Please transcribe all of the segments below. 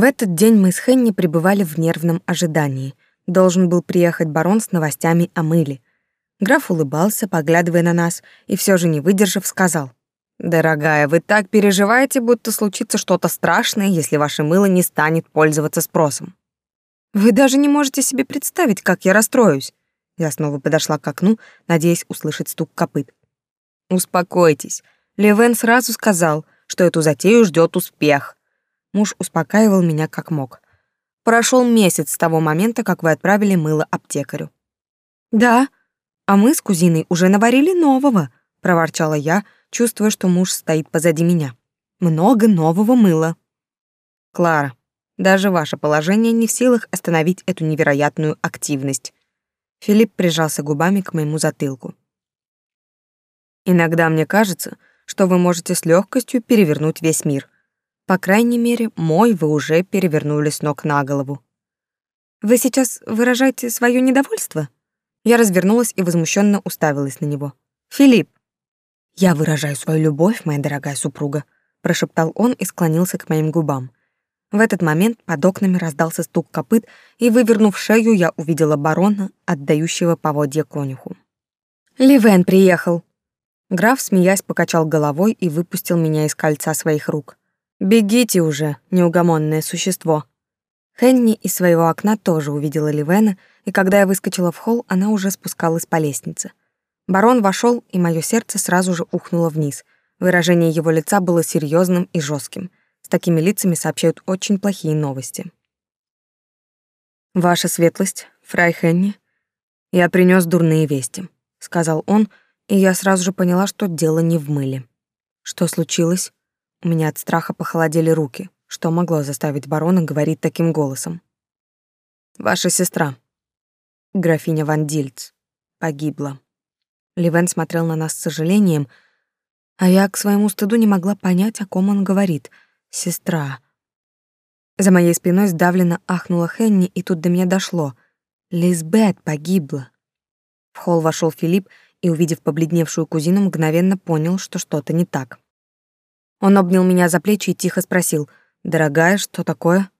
В этот день мы с Хенни пребывали в нервном ожидании. Должен был приехать барон с новостями о мыле. Граф улыбался, поглядывая на нас, и все же не выдержав, сказал: "Дорогая, вы так переживаете, будто случится что-то страшное, если ваше мыло не станет пользоваться спросом. Вы даже не можете себе представить, как я расстроюсь". Я снова подошла к окну, надеясь услышать стук копыт. Успокойтесь. Левен сразу сказал, что эту затею ждет успех. Муж успокаивал меня как мог. Прошел месяц с того момента, как вы отправили мыло аптекарю. Да, а мы с кузиной уже наварили нового, проворчала я, чувствуя, что муж стоит позади меня. Много нового мыла. Клара, даже ваше положение не в силах остановить эту невероятную активность. Филипп прижался губами к моему затылку. Иногда мне кажется, что вы можете с легкостью перевернуть весь мир. По крайней мере, мой вы уже перевернули с ног на голову. Вы сейчас выражаете свое недовольство? Я развернулась и возмущенно уставилась на него. Филипп, я выражаю свою любовь, моя дорогая супруга, прошептал он и склонился к моим губам. В этот момент под окнами раздался стук копыт, и, вывернув шею, я увидела барона, отдающего поводья конюху. «Ливен приехал!» Граф, смеясь, покачал головой и выпустил меня из кольца своих рук. «Бегите уже, неугомонное существо!» Хенни из своего окна тоже увидела Ливена, и когда я выскочила в холл, она уже спускалась по лестнице. Барон вошел, и мое сердце сразу же ухнуло вниз. Выражение его лица было серьезным и жестким. С такими лицами сообщают очень плохие новости. «Ваша светлость, фрай Хенни, я принес дурные вести», — сказал он, и я сразу же поняла, что дело не в мыле. Что случилось? У меня от страха похолодели руки. Что могло заставить барона говорить таким голосом? «Ваша сестра, графиня Ван Дильц, погибла». Ливен смотрел на нас с сожалением, а я к своему стыду не могла понять, о ком он говорит. «Сестра». За моей спиной сдавленно ахнула Хенни, и тут до меня дошло. Лизбет погибла. В холл вошел Филипп и, увидев побледневшую кузину, мгновенно понял, что что-то не так. Он обнял меня за плечи и тихо спросил, «Дорогая, что такое?»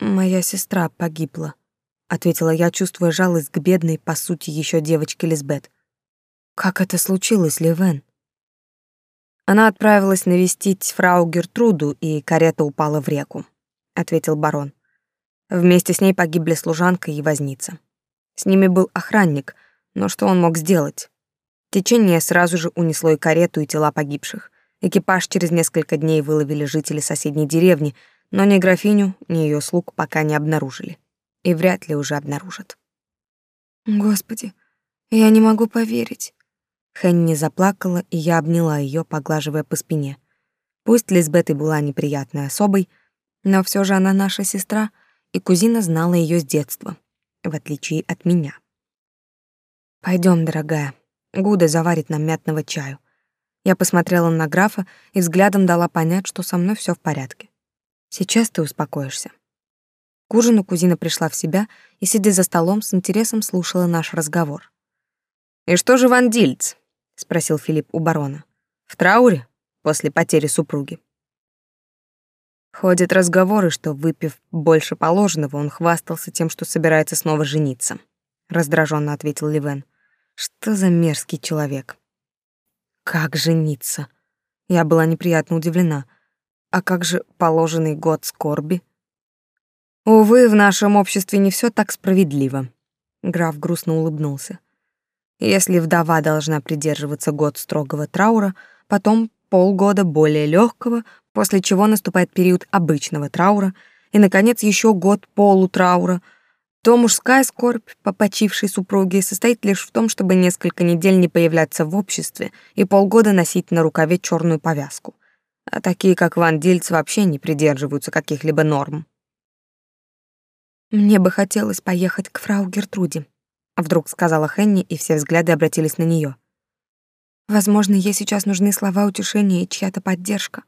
«Моя сестра погибла», — ответила я, чувствуя жалость к бедной, по сути, еще девочке Лизбет. «Как это случилось, Левен?» Она отправилась навестить фрау Гертруду, и карета упала в реку, ответил барон. Вместе с ней погибли служанка и возница. С ними был охранник, но что он мог сделать? Течение сразу же унесло и карету, и тела погибших. Экипаж через несколько дней выловили жители соседней деревни, но ни графиню, ни ее слуг пока не обнаружили. И вряд ли уже обнаружат. Господи, я не могу поверить. Хенни заплакала, и я обняла ее, поглаживая по спине. Пусть Лизбет и была неприятной особой, но все же она наша сестра, и кузина знала ее с детства, в отличие от меня. Пойдем, дорогая. Гуда заварит нам мятного чаю. Я посмотрела на графа и взглядом дала понять, что со мной все в порядке. Сейчас ты успокоишься. К ужину кузина пришла в себя и, сидя за столом, с интересом слушала наш разговор. «И что же Ван Дильц?» — спросил Филипп у барона. «В трауре? После потери супруги?» Ходят разговоры, что, выпив больше положенного, он хвастался тем, что собирается снова жениться. Раздраженно ответил Ливен. Что за мерзкий человек? Как жениться? Я была неприятно удивлена. А как же положенный год скорби? Увы, в нашем обществе не все так справедливо. Граф грустно улыбнулся. Если вдова должна придерживаться год строгого траура, потом полгода более легкого, после чего наступает период обычного траура, и, наконец, еще год полутраура — то мужская скорбь по почившей супруге состоит лишь в том, чтобы несколько недель не появляться в обществе и полгода носить на рукаве черную повязку. А такие, как Ван Дильц, вообще не придерживаются каких-либо норм. «Мне бы хотелось поехать к фрау Гертруде», — вдруг сказала Хенни, и все взгляды обратились на нее. «Возможно, ей сейчас нужны слова утешения и чья-то поддержка».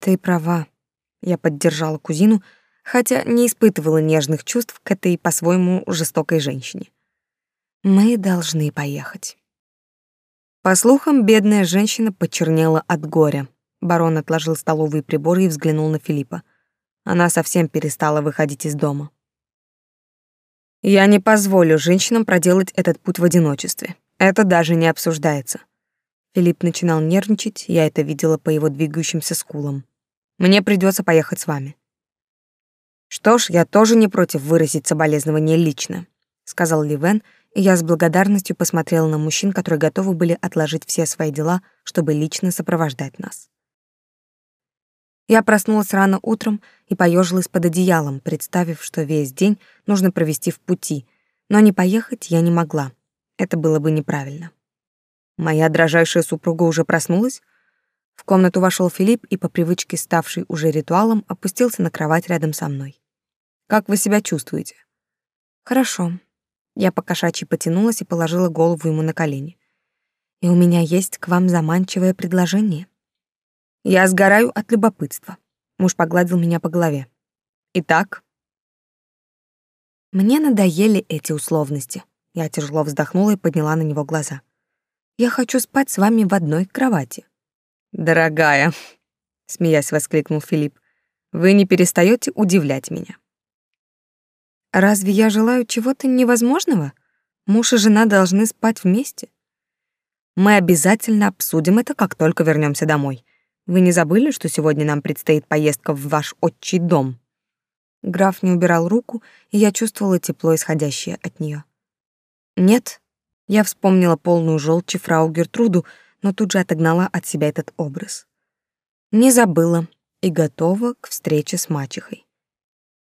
«Ты права», — я поддержала кузину, — хотя не испытывала нежных чувств к этой по-своему жестокой женщине. Мы должны поехать. По слухам, бедная женщина почернела от горя. Барон отложил столовые приборы и взглянул на Филиппа. Она совсем перестала выходить из дома. Я не позволю женщинам проделать этот путь в одиночестве. Это даже не обсуждается. Филипп начинал нервничать, я это видела по его двигающимся скулам. Мне придется поехать с вами. Что ж, я тоже не против выразить соболезнования лично, сказал Ливен, и я с благодарностью посмотрела на мужчин, которые готовы были отложить все свои дела, чтобы лично сопровождать нас. Я проснулась рано утром и поежилась под одеялом, представив, что весь день нужно провести в пути, но не поехать я не могла. Это было бы неправильно. Моя дрожайшая супруга уже проснулась? В комнату вошел Филипп и по привычке, ставший уже ритуалом, опустился на кровать рядом со мной. Как вы себя чувствуете? Хорошо. Я по кошачьи потянулась и положила голову ему на колени. И у меня есть к вам заманчивое предложение. Я сгораю от любопытства. Муж погладил меня по голове. Итак, мне надоели эти условности. Я тяжело вздохнула и подняла на него глаза. Я хочу спать с вами в одной кровати. Дорогая, смеясь воскликнул Филипп. Вы не перестаете удивлять меня. Разве я желаю чего-то невозможного? Муж и жена должны спать вместе. Мы обязательно обсудим это, как только вернемся домой. Вы не забыли, что сегодня нам предстоит поездка в ваш отчий дом? Граф не убирал руку, и я чувствовала тепло, исходящее от нее. Нет, я вспомнила полную желчи фрау Гертруду, но тут же отогнала от себя этот образ. Не забыла и готова к встрече с мачехой.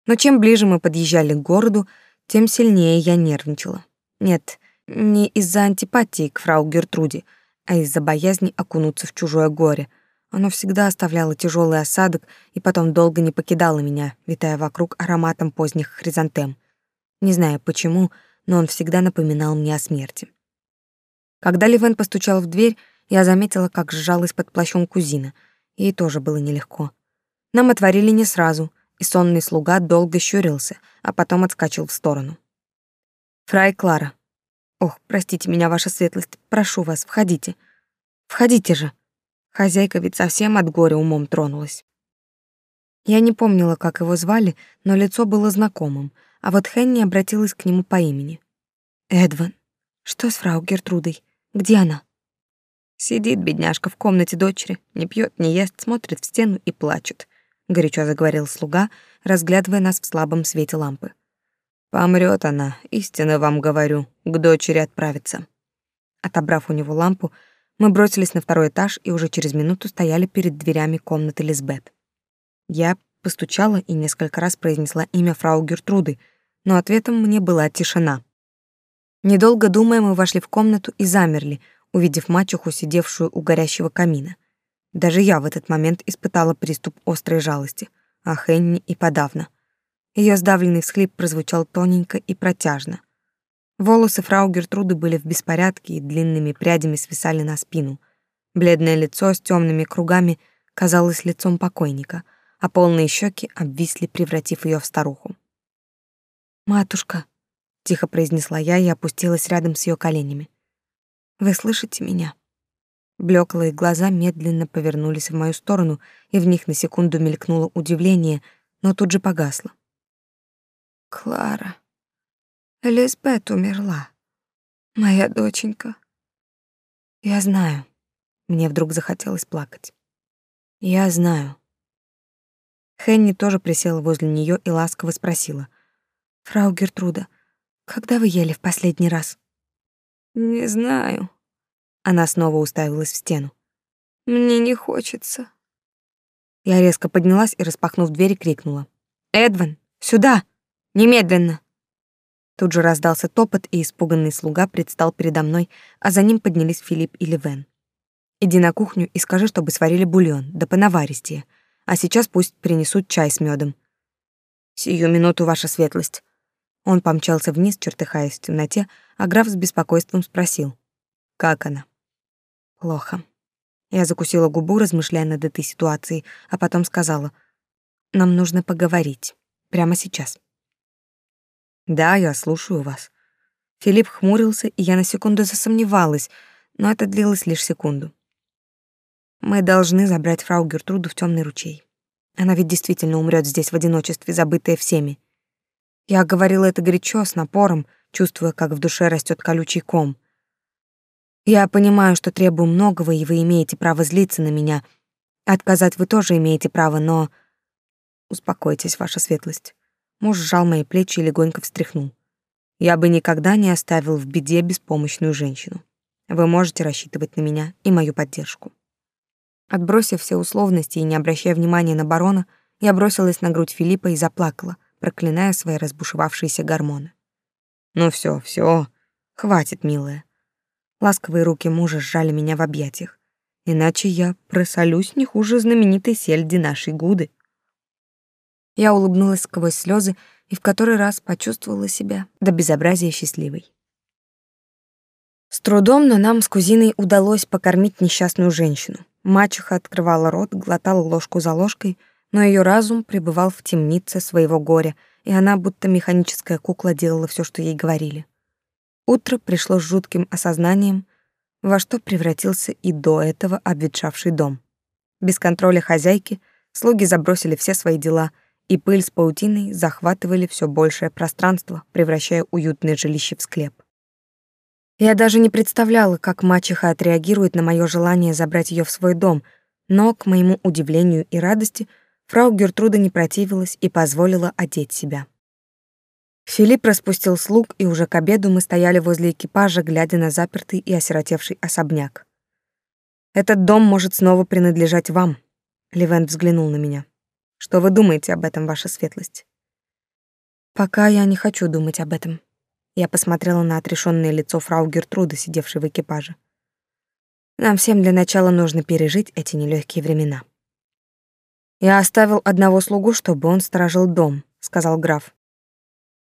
Но чем ближе мы подъезжали к городу, тем сильнее я нервничала. Нет, не из-за антипатии к фрау Гертруде, а из-за боязни окунуться в чужое горе. Оно всегда оставляло тяжелый осадок и потом долго не покидало меня, витая вокруг ароматом поздних хризантем. Не знаю почему, но он всегда напоминал мне о смерти. Когда Ливен постучал в дверь, я заметила, как сжалась под плащом кузина. Ей тоже было нелегко. Нам отворили не сразу, и сонный слуга долго щурился, а потом отскочил в сторону. «Фрай Клара. Ох, простите меня, ваша светлость, прошу вас, входите. Входите же». Хозяйка ведь совсем от горя умом тронулась. Я не помнила, как его звали, но лицо было знакомым, а вот Хенни обратилась к нему по имени. «Эдван, что с фрау Гертрудой? Где она? Сидит бедняжка в комнате дочери, не пьет, не ест, смотрит в стену и плачет, горячо заговорил слуга, разглядывая нас в слабом свете лампы. Помрет она, истинно вам говорю, к дочери отправится. Отобрав у него лампу, мы бросились на второй этаж и уже через минуту стояли перед дверями комнаты Лизбет. Я постучала и несколько раз произнесла имя фрау Гертруды, но ответом мне была тишина. Недолго думая, мы вошли в комнату и замерли, увидев мачеху, сидевшую у горящего камина. Даже я в этот момент испытала приступ острой жалости, а Хенни и подавно. Ее сдавленный всхлип прозвучал тоненько и протяжно. Волосы фрау Гертруды были в беспорядке и длинными прядями свисали на спину. Бледное лицо с темными кругами казалось лицом покойника, а полные щеки обвисли, превратив ее в старуху. «Матушка», тихо произнесла я и опустилась рядом с ее коленями. Вы слышите меня? Блеклые глаза медленно повернулись в мою сторону, и в них на секунду мелькнуло удивление, но тут же погасло. Клара. Элизабет умерла. Моя доченька. Я знаю. Мне вдруг захотелось плакать. Я знаю. Хенни тоже присела возле нее и ласково спросила: "Фрау Гертруда, когда вы ели в последний раз? Не знаю. Она снова уставилась в стену. Мне не хочется. Я резко поднялась и, распахнув дверь, крикнула: "Эдван, сюда! Немедленно!" Тут же раздался топот, и испуганный слуга предстал передо мной, а за ним поднялись Филипп и Ливен. Иди на кухню и скажи, чтобы сварили бульон, да понаваристее. А сейчас пусть принесут чай с медом. Сию минуту, ваша светлость. Он помчался вниз, чертыхаясь в темноте, а граф с беспокойством спросил. «Как она?» «Плохо». Я закусила губу, размышляя над этой ситуацией, а потом сказала. «Нам нужно поговорить. Прямо сейчас». «Да, я слушаю вас». Филипп хмурился, и я на секунду засомневалась, но это длилось лишь секунду. «Мы должны забрать фрау Гертруду в темный ручей. Она ведь действительно умрет здесь в одиночестве, забытая всеми. Я говорила это горячо, с напором, чувствуя, как в душе растет колючий ком. Я понимаю, что требую многого, и вы имеете право злиться на меня. Отказать вы тоже имеете право, но... Успокойтесь, ваша светлость. Муж сжал мои плечи и легонько встряхнул. Я бы никогда не оставил в беде беспомощную женщину. Вы можете рассчитывать на меня и мою поддержку. Отбросив все условности и не обращая внимания на барона, я бросилась на грудь Филиппа и заплакала, проклиная свои разбушевавшиеся гормоны. «Ну все, все, хватит, милая. Ласковые руки мужа сжали меня в объятиях. Иначе я просолюсь не хуже знаменитой сельди нашей Гуды. Я улыбнулась сквозь слезы и в который раз почувствовала себя до безобразия счастливой. С трудом, но нам с кузиной удалось покормить несчастную женщину. Мачеха открывала рот, глотала ложку за ложкой, но ее разум пребывал в темнице своего горя, и она, будто механическая кукла, делала все, что ей говорили. Утро пришло с жутким осознанием, во что превратился и до этого обветшавший дом. Без контроля хозяйки слуги забросили все свои дела, и пыль с паутиной захватывали все большее пространство, превращая уютное жилище в склеп. Я даже не представляла, как мачеха отреагирует на мое желание забрать ее в свой дом, но, к моему удивлению и радости, фрау Гертруда не противилась и позволила одеть себя. Филипп распустил слуг, и уже к обеду мы стояли возле экипажа, глядя на запертый и осиротевший особняк. «Этот дом может снова принадлежать вам», — Левент взглянул на меня. «Что вы думаете об этом, ваша светлость?» «Пока я не хочу думать об этом». Я посмотрела на отрешенное лицо фрау Гертруды, сидевшей в экипаже. «Нам всем для начала нужно пережить эти нелегкие времена». «Я оставил одного слугу, чтобы он сторожил дом», — сказал граф.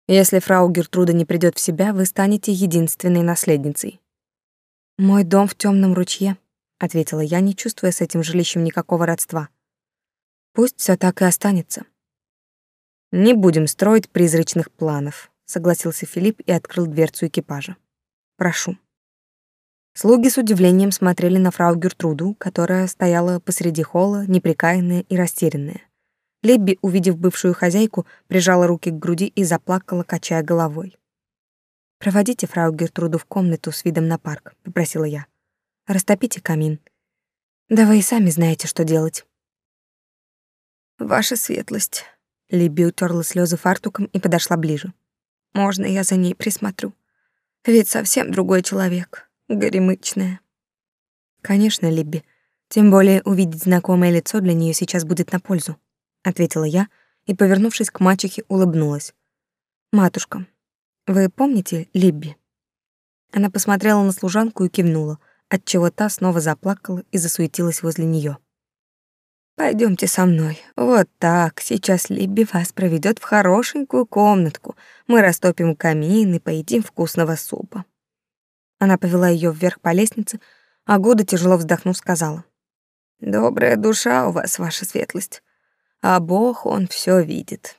Если фрау Гертруда не придет в себя, вы станете единственной наследницей. Мой дом в темном ручье, ответила я, не чувствуя с этим жилищем никакого родства. Пусть все так и останется. Не будем строить призрачных планов, согласился Филипп и открыл дверцу экипажа. Прошу. Слуги с удивлением смотрели на фрау Гертруду, которая стояла посреди холла, неприкаянная и растерянная. Лебби, увидев бывшую хозяйку, прижала руки к груди и заплакала, качая головой. «Проводите фрау Гертруду в комнату с видом на парк», — попросила я. «Растопите камин. Да вы и сами знаете, что делать». «Ваша светлость», — Либби утерла слезы фартуком и подошла ближе. «Можно я за ней присмотрю? Ведь совсем другой человек, горемычная». «Конечно, Либби. Тем более увидеть знакомое лицо для нее сейчас будет на пользу ответила я и, повернувшись к мачехе, улыбнулась. Матушка, вы помните Либби? Она посмотрела на служанку и кивнула, отчего та снова заплакала и засуетилась возле нее. Пойдемте со мной. Вот так. Сейчас Либби вас проведет в хорошенькую комнатку. Мы растопим камин и поедим вкусного супа. Она повела ее вверх по лестнице, а Гуда, тяжело вздохнув, сказала: "Добрая душа у вас, ваша светлость а Бог, он все видит.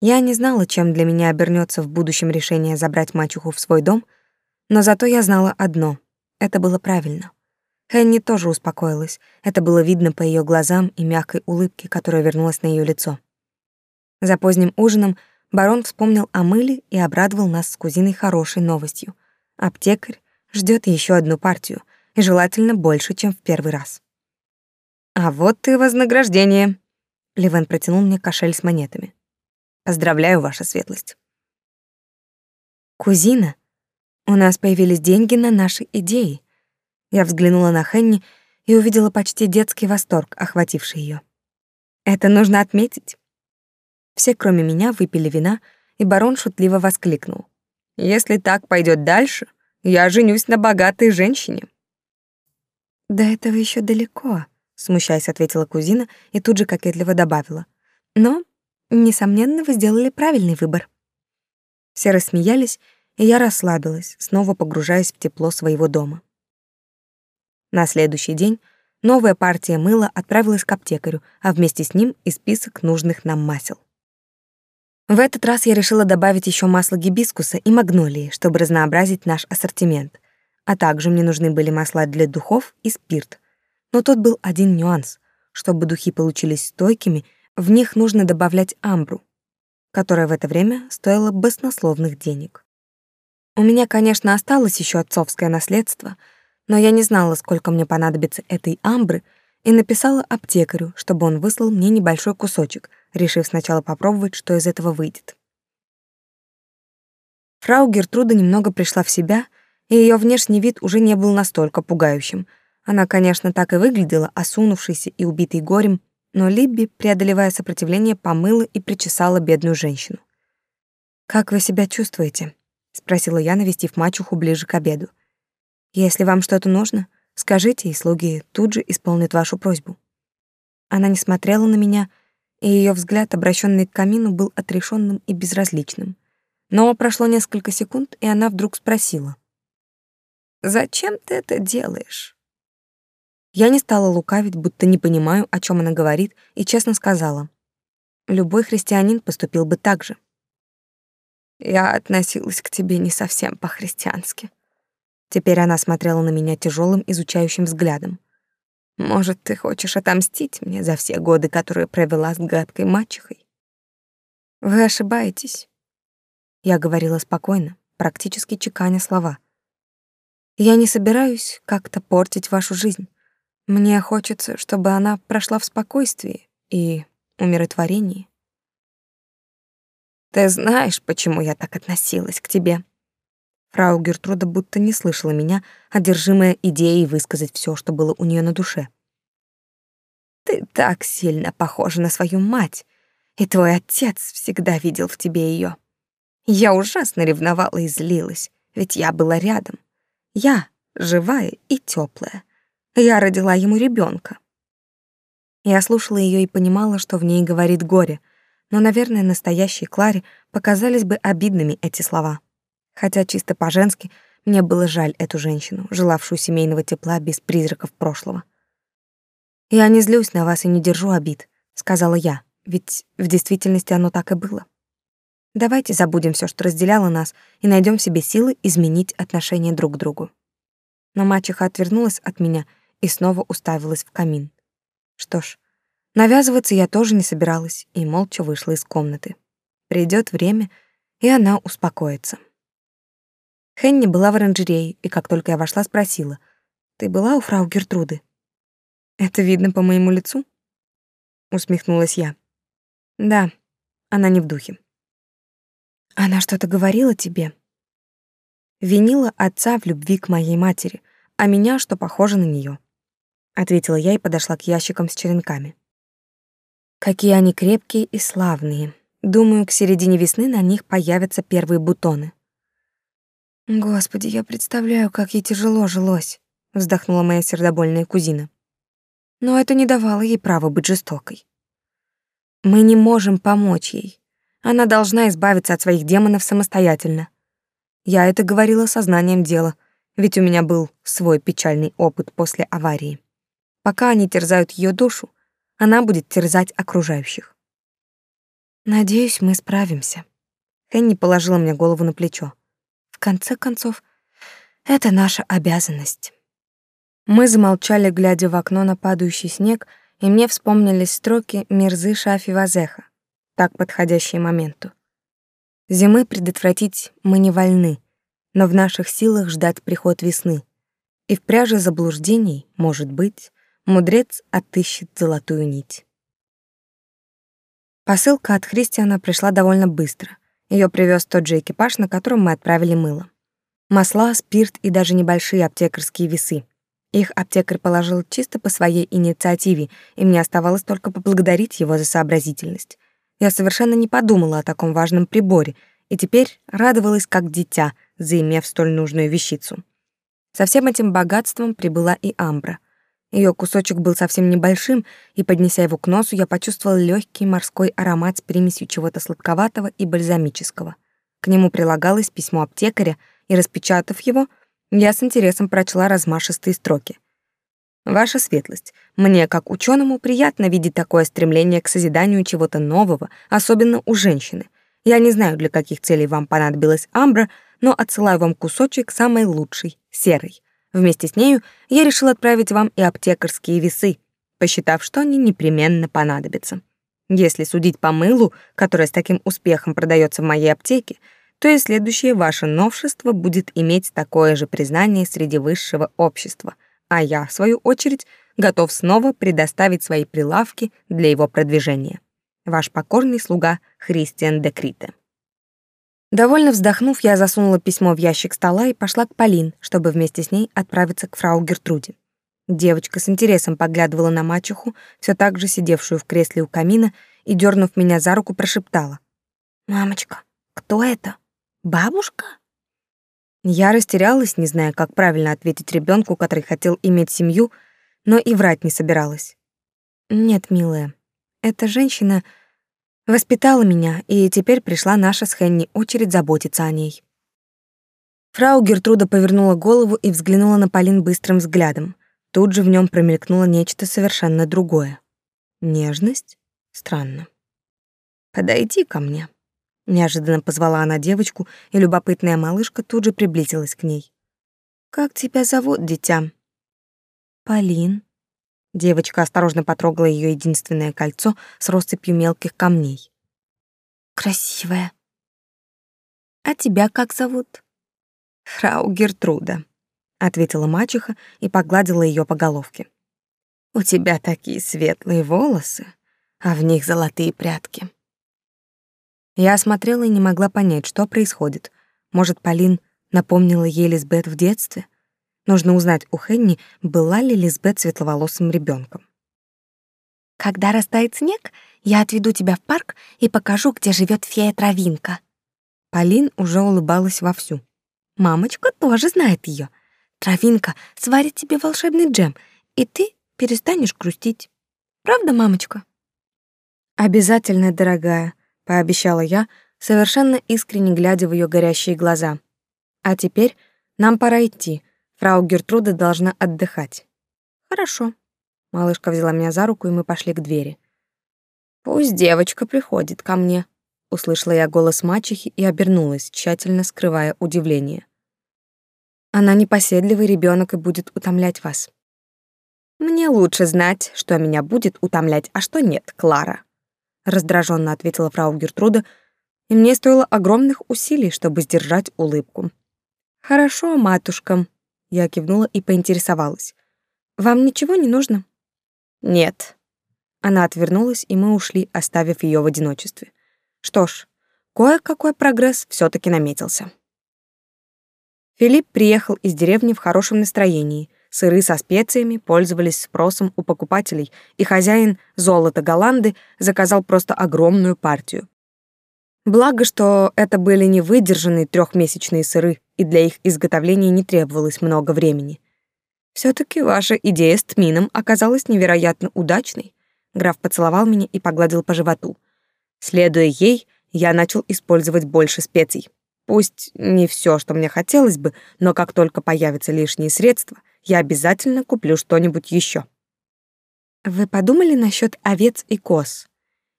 Я не знала, чем для меня обернется в будущем решение забрать мачеху в свой дом, но зато я знала одно — это было правильно. Хенни тоже успокоилась, это было видно по ее глазам и мягкой улыбке, которая вернулась на ее лицо. За поздним ужином барон вспомнил о мыле и обрадовал нас с кузиной хорошей новостью. Аптекарь ждет еще одну партию, и желательно больше, чем в первый раз. А вот и вознаграждение. Левен протянул мне кошель с монетами. Поздравляю, ваша светлость. Кузина, у нас появились деньги на наши идеи. Я взглянула на Хенни и увидела почти детский восторг, охвативший ее. Это нужно отметить. Все, кроме меня, выпили вина, и барон шутливо воскликнул: "Если так пойдет дальше, я женюсь на богатой женщине". До этого еще далеко, смущаясь, ответила кузина и тут же кокетливо добавила: "Но, несомненно, вы сделали правильный выбор". Все рассмеялись, и я расслабилась, снова погружаясь в тепло своего дома. На следующий день новая партия мыла отправилась к аптекарю, а вместе с ним и список нужных нам масел. В этот раз я решила добавить еще масло гибискуса и магнолии, чтобы разнообразить наш ассортимент. А также мне нужны были масла для духов и спирт — но тут был один нюанс. чтобы духи получились стойкими, в них нужно добавлять амбру, которая в это время стоила баснословных денег. У меня, конечно, осталось еще отцовское наследство, но я не знала, сколько мне понадобится этой амбры, и написала аптекарю, чтобы он выслал мне небольшой кусочек, решив сначала попробовать, что из этого выйдет. Фрау Гертруда немного пришла в себя, и ее внешний вид уже не был настолько пугающим. Она, конечно, так и выглядела, осунувшейся и убитой горем, но Либби, преодолевая сопротивление, помыла и причесала бедную женщину. «Как вы себя чувствуете?» — спросила я, навестив мачеху ближе к обеду. «Если вам что-то нужно, скажите, и слуги тут же исполнят вашу просьбу». Она не смотрела на меня, и ее взгляд, обращенный к камину, был отрешенным и безразличным. Но прошло несколько секунд, и она вдруг спросила. «Зачем ты это делаешь?» Я не стала лукавить, будто не понимаю, о чем она говорит, и честно сказала. Любой христианин поступил бы так же. Я относилась к тебе не совсем по-христиански. Теперь она смотрела на меня тяжелым, изучающим взглядом. Может, ты хочешь отомстить мне за все годы, которые провела с гадкой мачехой? Вы ошибаетесь. Я говорила спокойно, практически чеканя слова. Я не собираюсь как-то портить вашу жизнь. Мне хочется, чтобы она прошла в спокойствии и умиротворении. Ты знаешь, почему я так относилась к тебе? Фрау Гертруда будто не слышала меня, одержимая идеей высказать все, что было у нее на душе. Ты так сильно похожа на свою мать, и твой отец всегда видел в тебе ее. Я ужасно ревновала и злилась, ведь я была рядом. Я живая и теплая. Я родила ему ребенка. Я слушала ее и понимала, что в ней говорит горе, но, наверное, настоящей Кларе показались бы обидными эти слова. Хотя чисто по-женски мне было жаль эту женщину, желавшую семейного тепла без призраков прошлого. «Я не злюсь на вас и не держу обид», — сказала я, ведь в действительности оно так и было. Давайте забудем все, что разделяло нас, и найдем в себе силы изменить отношение друг к другу. Но мачеха отвернулась от меня и снова уставилась в камин. Что ж, навязываться я тоже не собиралась и молча вышла из комнаты. Придет время, и она успокоится. Хенни была в оранжерее, и как только я вошла, спросила, «Ты была у фрау Гертруды?» «Это видно по моему лицу?» Усмехнулась я. «Да, она не в духе». Она что-то говорила тебе? Винила отца в любви к моей матери, а меня, что похоже на нее. Ответила я и подошла к ящикам с черенками. Какие они крепкие и славные. Думаю, к середине весны на них появятся первые бутоны. Господи, я представляю, как ей тяжело жилось, вздохнула моя сердобольная кузина. Но это не давало ей права быть жестокой. Мы не можем помочь ей. Она должна избавиться от своих демонов самостоятельно. Я это говорила сознанием дела, ведь у меня был свой печальный опыт после аварии. Пока они терзают ее душу, она будет терзать окружающих. Надеюсь, мы справимся. Хенни положила мне голову на плечо. В конце концов, это наша обязанность. Мы замолчали, глядя в окно на падающий снег, и мне вспомнились строки Мирзы Шафи Вазеха так подходящие моменту. Зимы предотвратить мы не вольны, но в наших силах ждать приход весны. И в пряже заблуждений, может быть, мудрец отыщет золотую нить. Посылка от Христиана пришла довольно быстро. Ее привез тот же экипаж, на котором мы отправили мыло. Масла, спирт и даже небольшие аптекарские весы. Их аптекарь положил чисто по своей инициативе, и мне оставалось только поблагодарить его за сообразительность. Я совершенно не подумала о таком важном приборе и теперь радовалась как дитя, заимев столь нужную вещицу. Со всем этим богатством прибыла и Амбра. Ее кусочек был совсем небольшим, и, поднеся его к носу, я почувствовала легкий морской аромат с примесью чего-то сладковатого и бальзамического. К нему прилагалось письмо аптекаря, и, распечатав его, я с интересом прочла размашистые строки — Ваша светлость, мне, как ученому, приятно видеть такое стремление к созиданию чего-то нового, особенно у женщины. Я не знаю, для каких целей вам понадобилась амбра, но отсылаю вам кусочек самой лучшей, серой. Вместе с нею я решил отправить вам и аптекарские весы. посчитав, что они непременно понадобятся. Если судить по мылу, которое с таким успехом продается в моей аптеке, то и следующее ваше новшество будет иметь такое же признание среди высшего общества, а я, в свою очередь, готов снова предоставить свои прилавки для его продвижения. Ваш покорный слуга Христиан де Крите. Довольно вздохнув, я засунула письмо в ящик стола и пошла к Полин, чтобы вместе с ней отправиться к фрау Гертруде. Девочка с интересом поглядывала на мачеху, все так же сидевшую в кресле у камина, и, дернув меня за руку, прошептала. «Мамочка, кто это? Бабушка?» Я растерялась, не зная, как правильно ответить ребенку, который хотел иметь семью, но и врать не собиралась. «Нет, милая, эта женщина воспитала меня, и теперь пришла наша с Хенни очередь заботиться о ней». Фрау Гертруда повернула голову и взглянула на Полин быстрым взглядом. Тут же в нем промелькнуло нечто совершенно другое. Нежность? Странно. «Подойди ко мне», — неожиданно позвала она девочку, и любопытная малышка тут же приблизилась к ней. «Как тебя зовут, дитя?» «Полин». Девочка осторожно потрогала ее единственное кольцо с россыпью мелких камней. «Красивая». «А тебя как зовут?» «Фрау Гертруда», ответила мачеха и погладила ее по головке. У тебя такие светлые волосы, а в них золотые прядки. Я осмотрела и не могла понять, что происходит. Может, Полин напомнила ей Лизбет в детстве? Нужно узнать у Хенни, была ли Лизбет светловолосым ребенком. Когда растает снег, я отведу тебя в парк и покажу, где живет фея Травинка. Полин уже улыбалась вовсю. Мамочка тоже знает ее. Травинка сварит тебе волшебный джем, и ты перестанешь грустить. Правда, мамочка? Обязательно, дорогая, пообещала я, совершенно искренне глядя в ее горящие глаза. А теперь нам пора идти. Фрау Гертруда должна отдыхать. Хорошо. Малышка взяла меня за руку, и мы пошли к двери. Пусть девочка приходит ко мне, услышала я голос мачехи и обернулась, тщательно скрывая удивление. Она непоседливый ребенок и будет утомлять вас. Мне лучше знать, что меня будет утомлять, а что нет, Клара, раздраженно ответила фрау Гертруда, и мне стоило огромных усилий, чтобы сдержать улыбку. Хорошо, матушка, я кивнула и поинтересовалась. Вам ничего не нужно? Нет. Она отвернулась, и мы ушли, оставив ее в одиночестве. Что ж, кое-какой прогресс все таки наметился. Филипп приехал из деревни в хорошем настроении. Сыры со специями пользовались спросом у покупателей, и хозяин золота Голланды заказал просто огромную партию. Благо, что это были не выдержанные трехмесячные сыры, и для их изготовления не требовалось много времени. все таки ваша идея с тмином оказалась невероятно удачной. Граф поцеловал меня и погладил по животу. Следуя ей, я начал использовать больше специй. Пусть не все, что мне хотелось бы, но как только появятся лишние средства, я обязательно куплю что-нибудь еще. Вы подумали насчет овец и коз?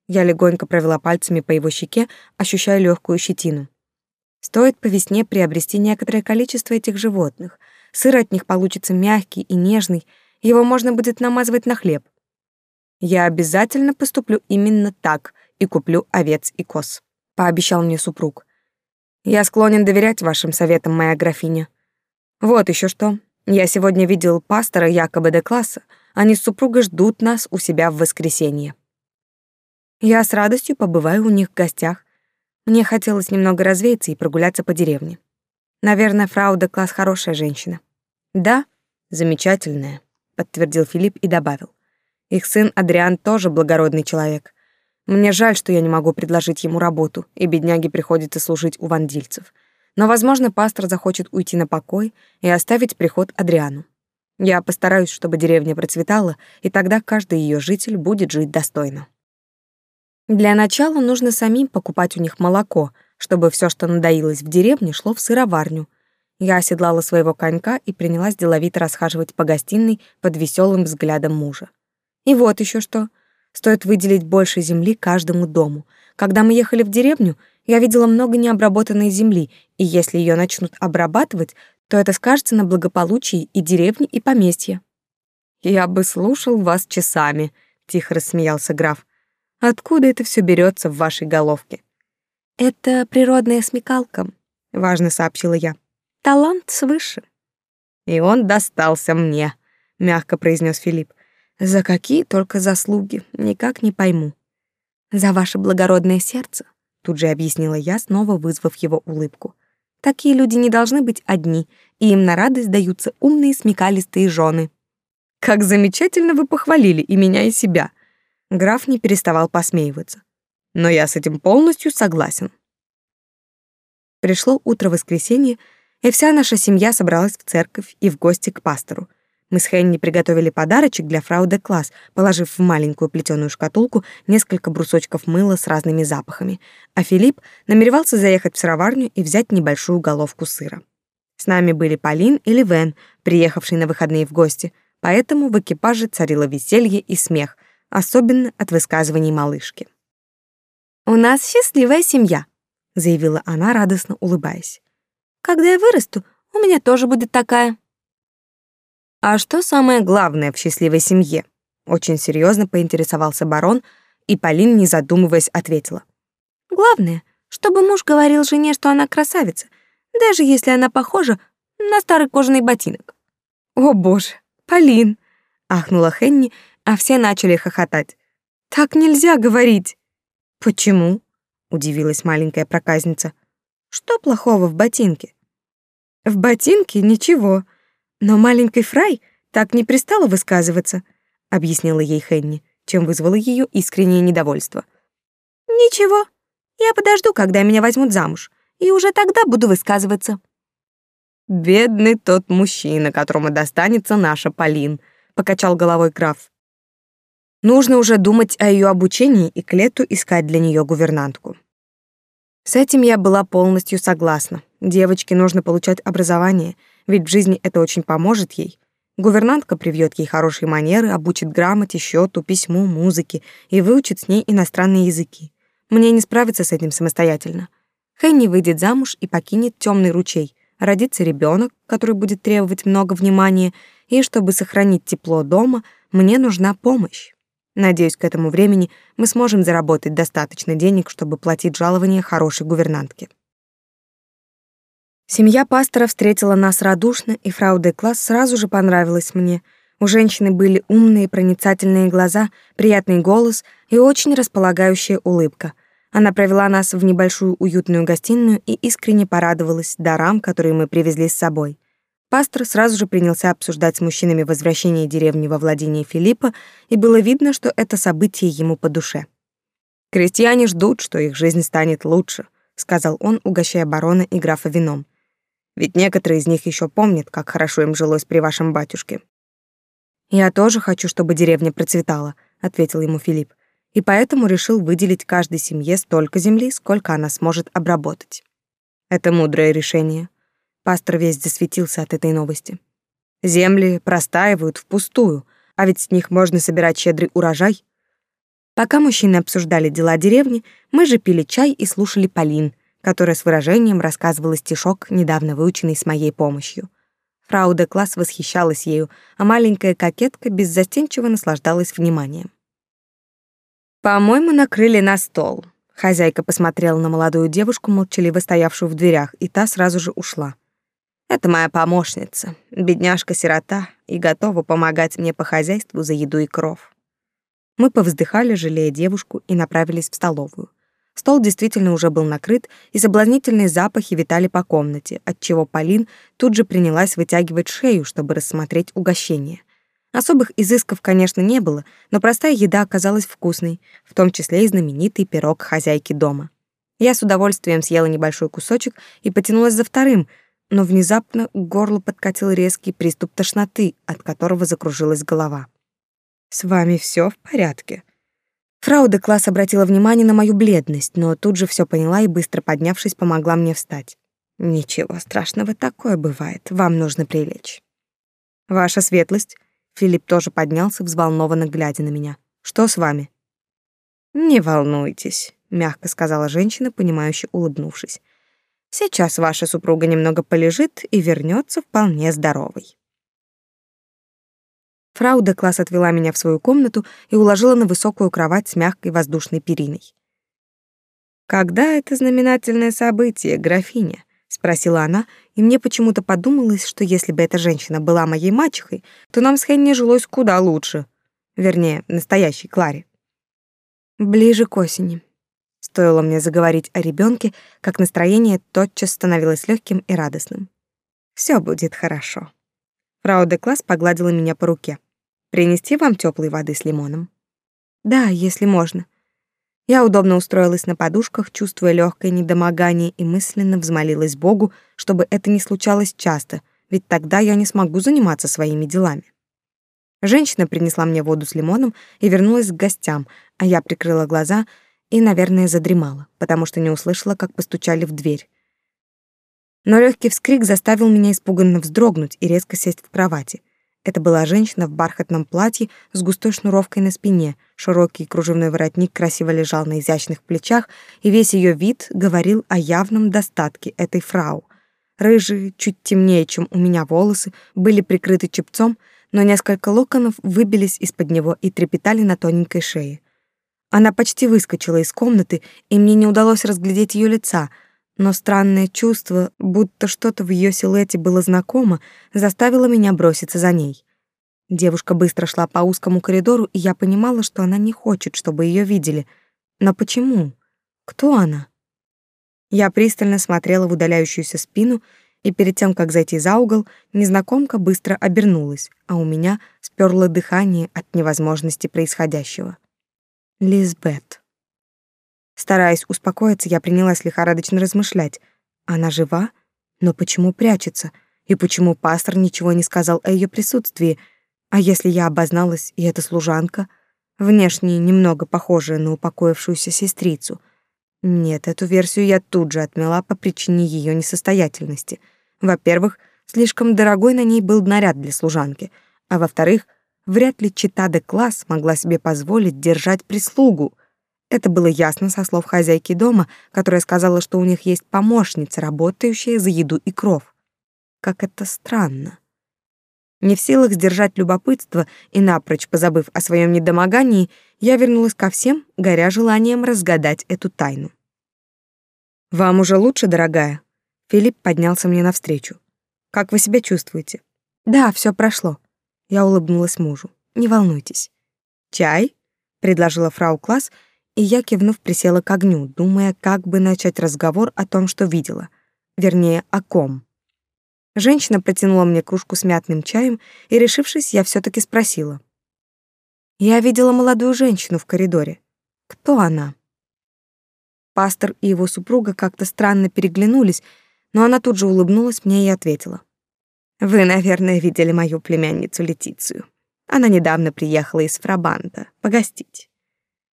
Я легонько провела пальцами по его щеке, ощущая легкую щетину. Стоит по весне приобрести некоторое количество этих животных. Сыр от них получится мягкий и нежный, его можно будет намазывать на хлеб. Я обязательно поступлю именно так и куплю овец и коз, пообещал мне супруг. Я склонен доверять вашим советам, моя графиня. Вот еще что. Я сегодня видел пастора якобы де класса. Они с супругой ждут нас у себя в воскресенье. Я с радостью побываю у них в гостях. Мне хотелось немного развеяться и прогуляться по деревне. Наверное, фрау де класс хорошая женщина. Да, замечательная, подтвердил Филипп и добавил. Их сын Адриан тоже благородный человек. Мне жаль, что я не могу предложить ему работу, и бедняге приходится служить у вандильцев. Но, возможно, пастор захочет уйти на покой и оставить приход Адриану. Я постараюсь, чтобы деревня процветала, и тогда каждый ее житель будет жить достойно. Для начала нужно самим покупать у них молоко, чтобы все, что надоилось в деревне, шло в сыроварню. Я оседлала своего конька и принялась деловито расхаживать по гостиной под веселым взглядом мужа. И вот еще что — Стоит выделить больше земли каждому дому. Когда мы ехали в деревню, я видела много необработанной земли, и если ее начнут обрабатывать, то это скажется на благополучии и деревни, и поместья. Я бы слушал вас часами, тихо рассмеялся граф. Откуда это все берется в вашей головке? Это природная смекалка, важно сообщила я. Талант свыше. И он достался мне, мягко произнес Филипп. За какие только заслуги, никак не пойму. За ваше благородное сердце, тут же объяснила я, снова вызвав его улыбку. Такие люди не должны быть одни, и им на радость даются умные смекалистые жены. Как замечательно вы похвалили и меня, и себя. Граф не переставал посмеиваться. Но я с этим полностью согласен. Пришло утро воскресенья, и вся наша семья собралась в церковь и в гости к пастору. Мы с Хенни приготовили подарочек для фрау де Класс, положив в маленькую плетеную шкатулку несколько брусочков мыла с разными запахами, а Филипп намеревался заехать в сыроварню и взять небольшую головку сыра. С нами были Полин и Ливен, приехавшие на выходные в гости, поэтому в экипаже царило веселье и смех, особенно от высказываний малышки. «У нас счастливая семья», — заявила она, радостно улыбаясь. «Когда я вырасту, у меня тоже будет такая». А что самое главное в счастливой семье? Очень серьезно поинтересовался барон, и Полин, не задумываясь, ответила. Главное, чтобы муж говорил жене, что она красавица, даже если она похожа на старый кожаный ботинок. О, боже, Полин, ахнула Хенни, а все начали хохотать. Так нельзя говорить. Почему? удивилась маленькая проказница. Что плохого в ботинке? В ботинке ничего. Но маленькой Фрай так не пристало высказываться, объяснила ей Хенни, чем вызвало ее искреннее недовольство. Ничего, я подожду, когда меня возьмут замуж, и уже тогда буду высказываться. Бедный тот мужчина, которому достанется наша Полин, покачал головой граф. Нужно уже думать о ее обучении и к лету искать для нее гувернантку. С этим я была полностью согласна. Девочке нужно получать образование, ведь в жизни это очень поможет ей. Гувернантка привьет ей хорошие манеры, обучит грамоте, счету, письму, музыке и выучит с ней иностранные языки. Мне не справиться с этим самостоятельно. Хенни выйдет замуж и покинет темный ручей. Родится ребенок, который будет требовать много внимания, и чтобы сохранить тепло дома, мне нужна помощь. Надеюсь, к этому времени мы сможем заработать достаточно денег, чтобы платить жалование хорошей гувернантке. Семья пастора встретила нас радушно, и фрау де Класс сразу же понравилась мне. У женщины были умные, проницательные глаза, приятный голос и очень располагающая улыбка. Она провела нас в небольшую уютную гостиную и искренне порадовалась дарам, которые мы привезли с собой. Пастор сразу же принялся обсуждать с мужчинами возвращение деревни во владение Филиппа, и было видно, что это событие ему по душе. «Крестьяне ждут, что их жизнь станет лучше», — сказал он, угощая барона и графа вином. Ведь некоторые из них еще помнят, как хорошо им жилось при вашем батюшке. Я тоже хочу, чтобы деревня процветала, ответил ему Филипп. И поэтому решил выделить каждой семье столько земли, сколько она сможет обработать. Это мудрое решение. Пастор весь засветился от этой новости. Земли простаивают впустую, а ведь с них можно собирать щедрый урожай. Пока мужчины обсуждали дела деревни, мы же пили чай и слушали Полин, которая с выражением рассказывала стишок, недавно выученный с моей помощью. Фрау де Класс восхищалась ею, а маленькая кокетка беззастенчиво наслаждалась вниманием. «По-моему, накрыли на стол». Хозяйка посмотрела на молодую девушку, молчаливо стоявшую в дверях, и та сразу же ушла. «Это моя помощница, бедняжка-сирота, и готова помогать мне по хозяйству за еду и кров». Мы повздыхали, жалея девушку, и направились в столовую. Стол действительно уже был накрыт, и соблазнительные запахи витали по комнате, отчего Полин тут же принялась вытягивать шею, чтобы рассмотреть угощение. Особых изысков, конечно, не было, но простая еда оказалась вкусной, в том числе и знаменитый пирог хозяйки дома. Я с удовольствием съела небольшой кусочек и потянулась за вторым, но внезапно к горлу подкатил резкий приступ тошноты, от которого закружилась голова. «С вами все в порядке?» Фрау де Класс обратила внимание на мою бледность, но тут же все поняла и, быстро поднявшись, помогла мне встать. «Ничего страшного, такое бывает. Вам нужно прилечь». «Ваша светлость?» Филипп тоже поднялся, взволнованно глядя на меня. «Что с вами?» «Не волнуйтесь», — мягко сказала женщина, понимающе улыбнувшись. «Сейчас ваша супруга немного полежит и вернется вполне здоровой». Фрау де Класс отвела меня в свою комнату и уложила на высокую кровать с мягкой воздушной периной. «Когда это знаменательное событие, графиня?» — спросила она, и мне почему-то подумалось, что если бы эта женщина была моей мачехой, то нам с Хенни жилось куда лучше. Вернее, настоящей Кларе. Ближе к осени. Стоило мне заговорить о ребенке, как настроение тотчас становилось легким и радостным. Все будет хорошо. Фрау де Класс погладила меня по руке. Принести вам теплой воды с лимоном? Да, если можно. Я удобно устроилась на подушках, чувствуя легкое недомогание, и мысленно взмолилась Богу, чтобы это не случалось часто, ведь тогда я не смогу заниматься своими делами. Женщина принесла мне воду с лимоном и вернулась к гостям, а я прикрыла глаза и, наверное, задремала, потому что не услышала, как постучали в дверь. Но легкий вскрик заставил меня испуганно вздрогнуть и резко сесть в кровати. Это была женщина в бархатном платье с густой шнуровкой на спине, широкий кружевной воротник красиво лежал на изящных плечах, и весь ее вид говорил о явном достатке этой фрау. Рыжие, чуть темнее, чем у меня волосы, были прикрыты чепцом, но несколько локонов выбились из-под него и трепетали на тоненькой шее. Она почти выскочила из комнаты, и мне не удалось разглядеть ее лица — но странное чувство, будто что-то в ее силуэте было знакомо, заставило меня броситься за ней. Девушка быстро шла по узкому коридору, и я понимала, что она не хочет, чтобы ее видели. Но почему? Кто она? Я пристально смотрела в удаляющуюся спину, и перед тем, как зайти за угол, незнакомка быстро обернулась, а у меня сперло дыхание от невозможности происходящего. Лизбет. Стараясь успокоиться, я принялась лихорадочно размышлять. Она жива? Но почему прячется? И почему пастор ничего не сказал о ее присутствии? А если я обозналась, и это служанка? Внешне немного похожая на упокоившуюся сестрицу. Нет, эту версию я тут же отмела по причине ее несостоятельности. Во-первых, слишком дорогой на ней был наряд для служанки, а во-вторых, вряд ли чита де класс могла себе позволить держать прислугу. Это было ясно со слов хозяйки дома, которая сказала, что у них есть помощница, работающая за еду и кров. Как это странно. Не в силах сдержать любопытство и напрочь позабыв о своем недомогании, я вернулась ко всем, горя желанием разгадать эту тайну. «Вам уже лучше, дорогая?» Филипп поднялся мне навстречу. «Как вы себя чувствуете?» «Да, все прошло». Я улыбнулась мужу. «Не волнуйтесь». «Чай?» — предложила фрау Класс — и я, кивнув, присела к огню, думая, как бы начать разговор о том, что видела. Вернее, о ком. Женщина протянула мне кружку с мятным чаем, и, решившись, я все таки спросила. «Я видела молодую женщину в коридоре. Кто она?» Пастор и его супруга как-то странно переглянулись, но она тут же улыбнулась мне и ответила. «Вы, наверное, видели мою племянницу Летицию. Она недавно приехала из Фрабанта погостить.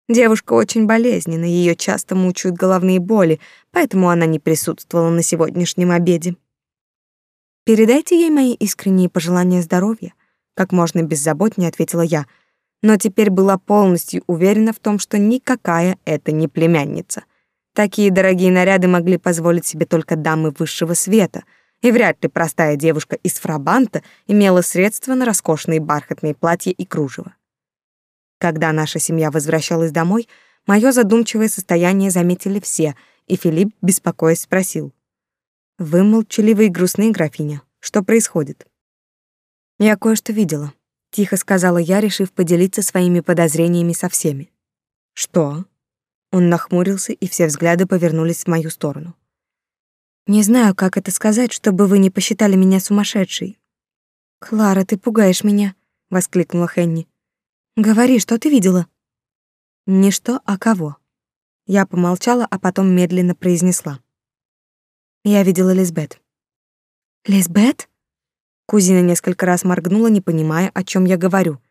Девушка очень болезненна, ее часто мучают головные боли, поэтому она не присутствовала на сегодняшнем обеде. Передайте ей мои искренние пожелания здоровья, как можно беззаботнее ответила я, но теперь была полностью уверена в том, что никакая это не племянница. Такие дорогие наряды могли позволить себе только дамы высшего света, и вряд ли простая девушка из Фрабанта имела средства на роскошные бархатные платья и кружева. Когда наша семья возвращалась домой, мое задумчивое состояние заметили все, и Филипп, беспокоясь, спросил. «Вы молчаливые и грустные, графиня. Что происходит?» «Я кое-что видела», — тихо сказала я, решив поделиться своими подозрениями со всеми. «Что?» Он нахмурился, и все взгляды повернулись в мою сторону. «Не знаю, как это сказать, чтобы вы не посчитали меня сумасшедшей». «Клара, ты пугаешь меня», — воскликнула Хенни. Говори, что ты видела? Не что, а кого? Я помолчала, а потом медленно произнесла. Я видела Лизбет. Лизбет? Кузина несколько раз моргнула, не понимая, о чем я говорю.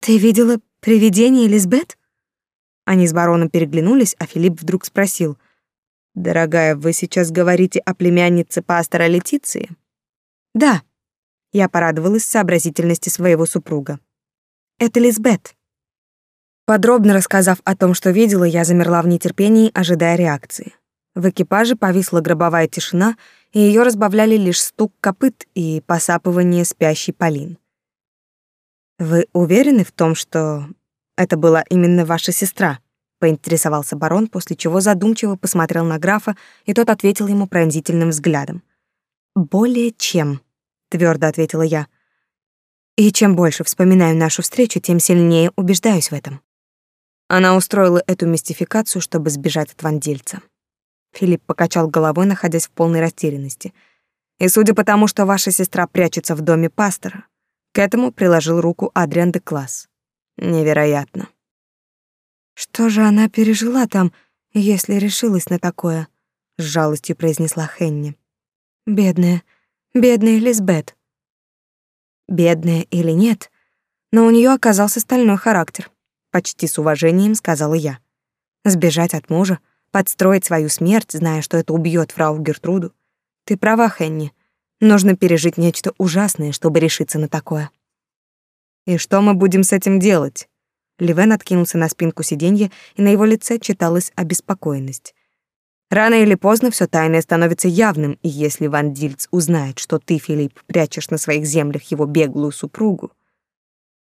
Ты видела привидение Лизбет? Они с бароном переглянулись, а Филипп вдруг спросил: "Дорогая, вы сейчас говорите о племяннице пастора Летиции?" "Да." Я порадовалась сообразительности своего супруга. Это Лизбет. Подробно рассказав о том, что видела, я замерла в нетерпении, ожидая реакции. В экипаже повисла гробовая тишина, и ее разбавляли лишь стук копыт и посапывание спящей Полин. Вы уверены в том, что это была именно ваша сестра? Поинтересовался барон, после чего задумчиво посмотрел на графа, и тот ответил ему пронзительным взглядом. Более чем, твердо ответила я. И чем больше вспоминаю нашу встречу, тем сильнее убеждаюсь в этом. Она устроила эту мистификацию, чтобы сбежать от вандильца. Филипп покачал головой, находясь в полной растерянности. И судя по тому, что ваша сестра прячется в доме пастора, к этому приложил руку Адриан де Класс. Невероятно. Что же она пережила там, если решилась на такое? С жалостью произнесла Хенни. Бедная, бедная Лизбет. Бедная или нет, но у нее оказался стальной характер. Почти с уважением сказала я. Сбежать от мужа, подстроить свою смерть, зная, что это убьет фрау Гертруду. Ты права, Хенни. Нужно пережить нечто ужасное, чтобы решиться на такое. И что мы будем с этим делать? Ливен откинулся на спинку сиденья, и на его лице читалась обеспокоенность. Рано или поздно все тайное становится явным, и если Ван Дильц узнает, что ты, Филипп, прячешь на своих землях его беглую супругу,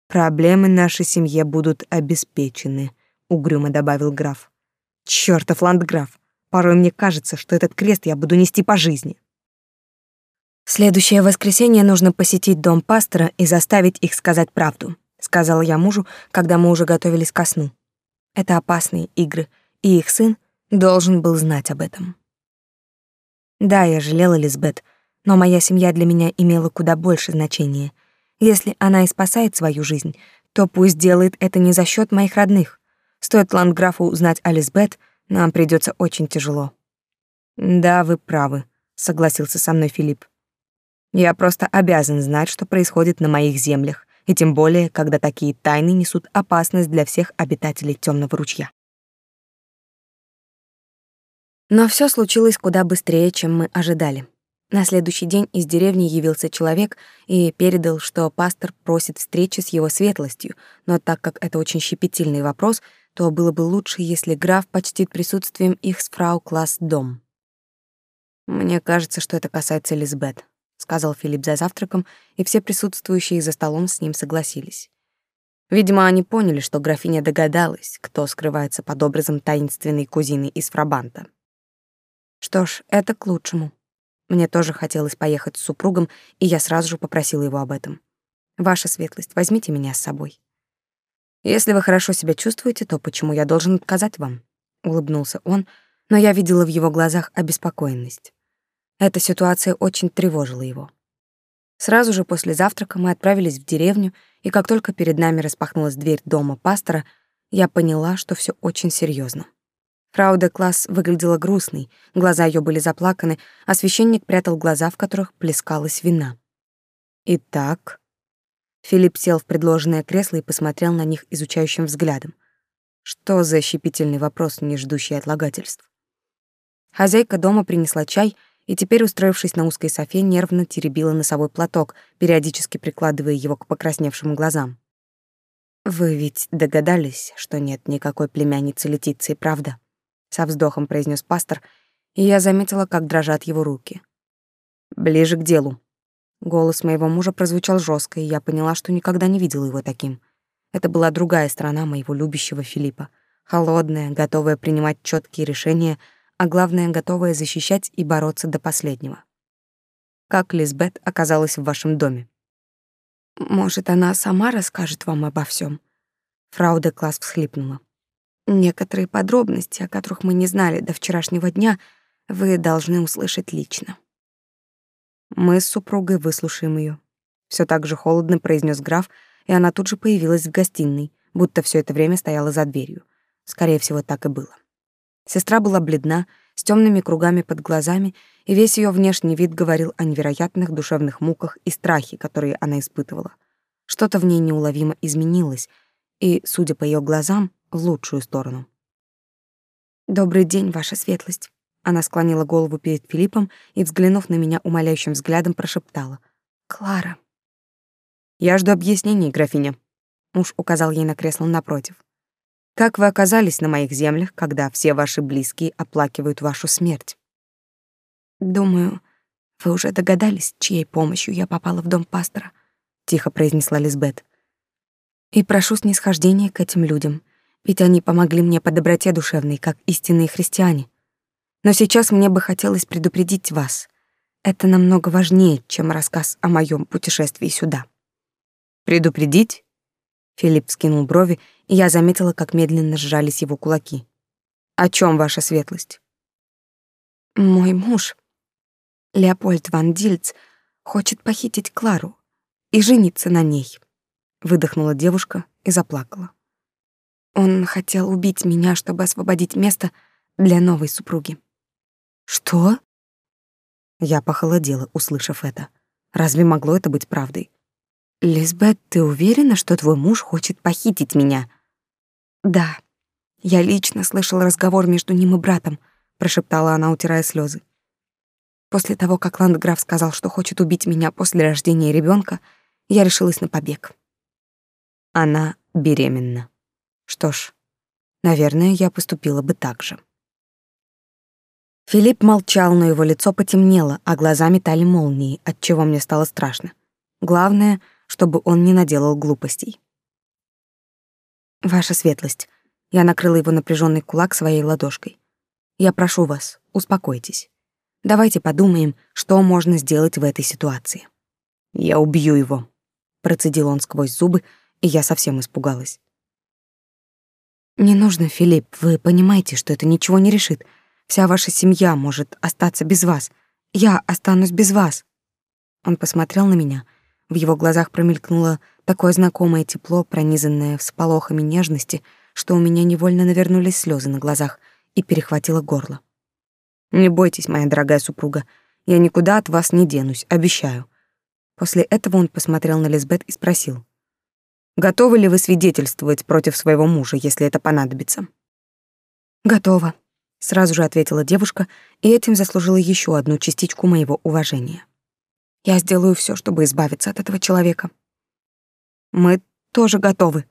проблемы нашей семье будут обеспечены, угрюмо добавил граф. Чёртов ландграф, порой мне кажется, что этот крест я буду нести по жизни. следующее воскресенье нужно посетить дом пастора и заставить их сказать правду сказала я мужу, когда мы уже готовились ко сну. Это опасные игры, и их сын должен был знать об этом. Да, я жалела Лизбет, но моя семья для меня имела куда больше значения. Если она и спасает свою жизнь, то пусть делает это не за счет моих родных. Стоит ландграфу узнать о Лизбет, нам придется очень тяжело. Да, вы правы, согласился со мной Филипп. Я просто обязан знать, что происходит на моих землях, и тем более, когда такие тайны несут опасность для всех обитателей Темного ручья. Но все случилось куда быстрее, чем мы ожидали. На следующий день из деревни явился человек и передал, что пастор просит встречи с его светлостью, но так как это очень щепетильный вопрос, то было бы лучше, если граф почтит присутствием их с фрау Класс дом. Мне кажется, что это касается Лизбет сказал Филипп за завтраком, и все присутствующие за столом с ним согласились. Видимо, они поняли, что графиня догадалась, кто скрывается под образом таинственной кузины из Фрабанта. Что ж, это к лучшему. Мне тоже хотелось поехать с супругом, и я сразу же попросила его об этом. Ваша светлость, возьмите меня с собой. Если вы хорошо себя чувствуете, то почему я должен отказать вам? улыбнулся он, но я видела в его глазах обеспокоенность. Эта ситуация очень тревожила его. Сразу же после завтрака мы отправились в деревню, и как только перед нами распахнулась дверь дома пастора, я поняла, что все очень серьезно. Фрау де Класс выглядела грустной, глаза ее были заплаканы, а священник прятал глаза, в которых плескалась вина. «Итак...» Филипп сел в предложенное кресло и посмотрел на них изучающим взглядом. Что за щепетильный вопрос, не ждущий отлагательств? Хозяйка дома принесла чай — и теперь, устроившись на узкой софе, нервно теребила носовой платок, периодически прикладывая его к покрасневшим глазам. «Вы ведь догадались, что нет никакой племянницы Летиции, правда?» — со вздохом произнес пастор, и я заметила, как дрожат его руки. «Ближе к делу». Голос моего мужа прозвучал жестко, и я поняла, что никогда не видела его таким. Это была другая сторона моего любящего Филиппа, холодная, готовая принимать четкие решения — а главное, готовая защищать и бороться до последнего. Как Лизбет оказалась в вашем доме? Может, она сама расскажет вам обо всем? Фрау де Класс всхлипнула. Некоторые подробности, о которых мы не знали до вчерашнего дня, вы должны услышать лично. Мы с супругой выслушаем ее. Все так же холодно произнес граф, и она тут же появилась в гостиной, будто все это время стояла за дверью. Скорее всего, так и было. Сестра была бледна, с темными кругами под глазами, и весь ее внешний вид говорил о невероятных душевных муках и страхе, которые она испытывала. Что-то в ней неуловимо изменилось, и, судя по ее глазам, в лучшую сторону. «Добрый день, ваша светлость». Она склонила голову перед Филиппом и, взглянув на меня умоляющим взглядом, прошептала. «Клара». «Я жду объяснений, графиня». Муж указал ей на кресло напротив. Как вы оказались на моих землях, когда все ваши близкие оплакивают вашу смерть? Думаю, вы уже догадались, чьей помощью я попала в дом пастора, тихо произнесла Лизбет. И прошу снисхождения к этим людям, ведь они помогли мне по доброте душевной, как истинные христиане. Но сейчас мне бы хотелось предупредить вас. Это намного важнее, чем рассказ о моем путешествии сюда. Предупредить? Филипп скинул брови, и я заметила, как медленно сжались его кулаки. О чем ваша светлость? Мой муж, Леопольд ван Дильц, хочет похитить Клару и жениться на ней. Выдохнула девушка и заплакала. Он хотел убить меня, чтобы освободить место для новой супруги. Что? Я похолодела, услышав это. Разве могло это быть правдой? Лизбет, ты уверена, что твой муж хочет похитить меня? Да. Я лично слышала разговор между ним и братом, прошептала она, утирая слезы. После того, как ландграф сказал, что хочет убить меня после рождения ребенка, я решилась на побег. Она беременна. Что ж, наверное, я поступила бы так же. Филипп молчал, но его лицо потемнело, а глаза метали молнии, от чего мне стало страшно. Главное, чтобы он не наделал глупостей. Ваша светлость, я накрыла его напряженный кулак своей ладошкой. Я прошу вас, успокойтесь. Давайте подумаем, что можно сделать в этой ситуации. Я убью его, процедил он сквозь зубы, и я совсем испугалась. Не нужно, Филипп, вы понимаете, что это ничего не решит. Вся ваша семья может остаться без вас. Я останусь без вас. Он посмотрел на меня. В его глазах промелькнуло такое знакомое тепло, пронизанное всполохами нежности, что у меня невольно навернулись слезы на глазах и перехватило горло. Не бойтесь, моя дорогая супруга, я никуда от вас не денусь, обещаю. После этого он посмотрел на Лизбет и спросил: Готовы ли вы свидетельствовать против своего мужа, если это понадобится? Готова, сразу же ответила девушка, и этим заслужила еще одну частичку моего уважения. Я сделаю все, чтобы избавиться от этого человека. Мы тоже готовы.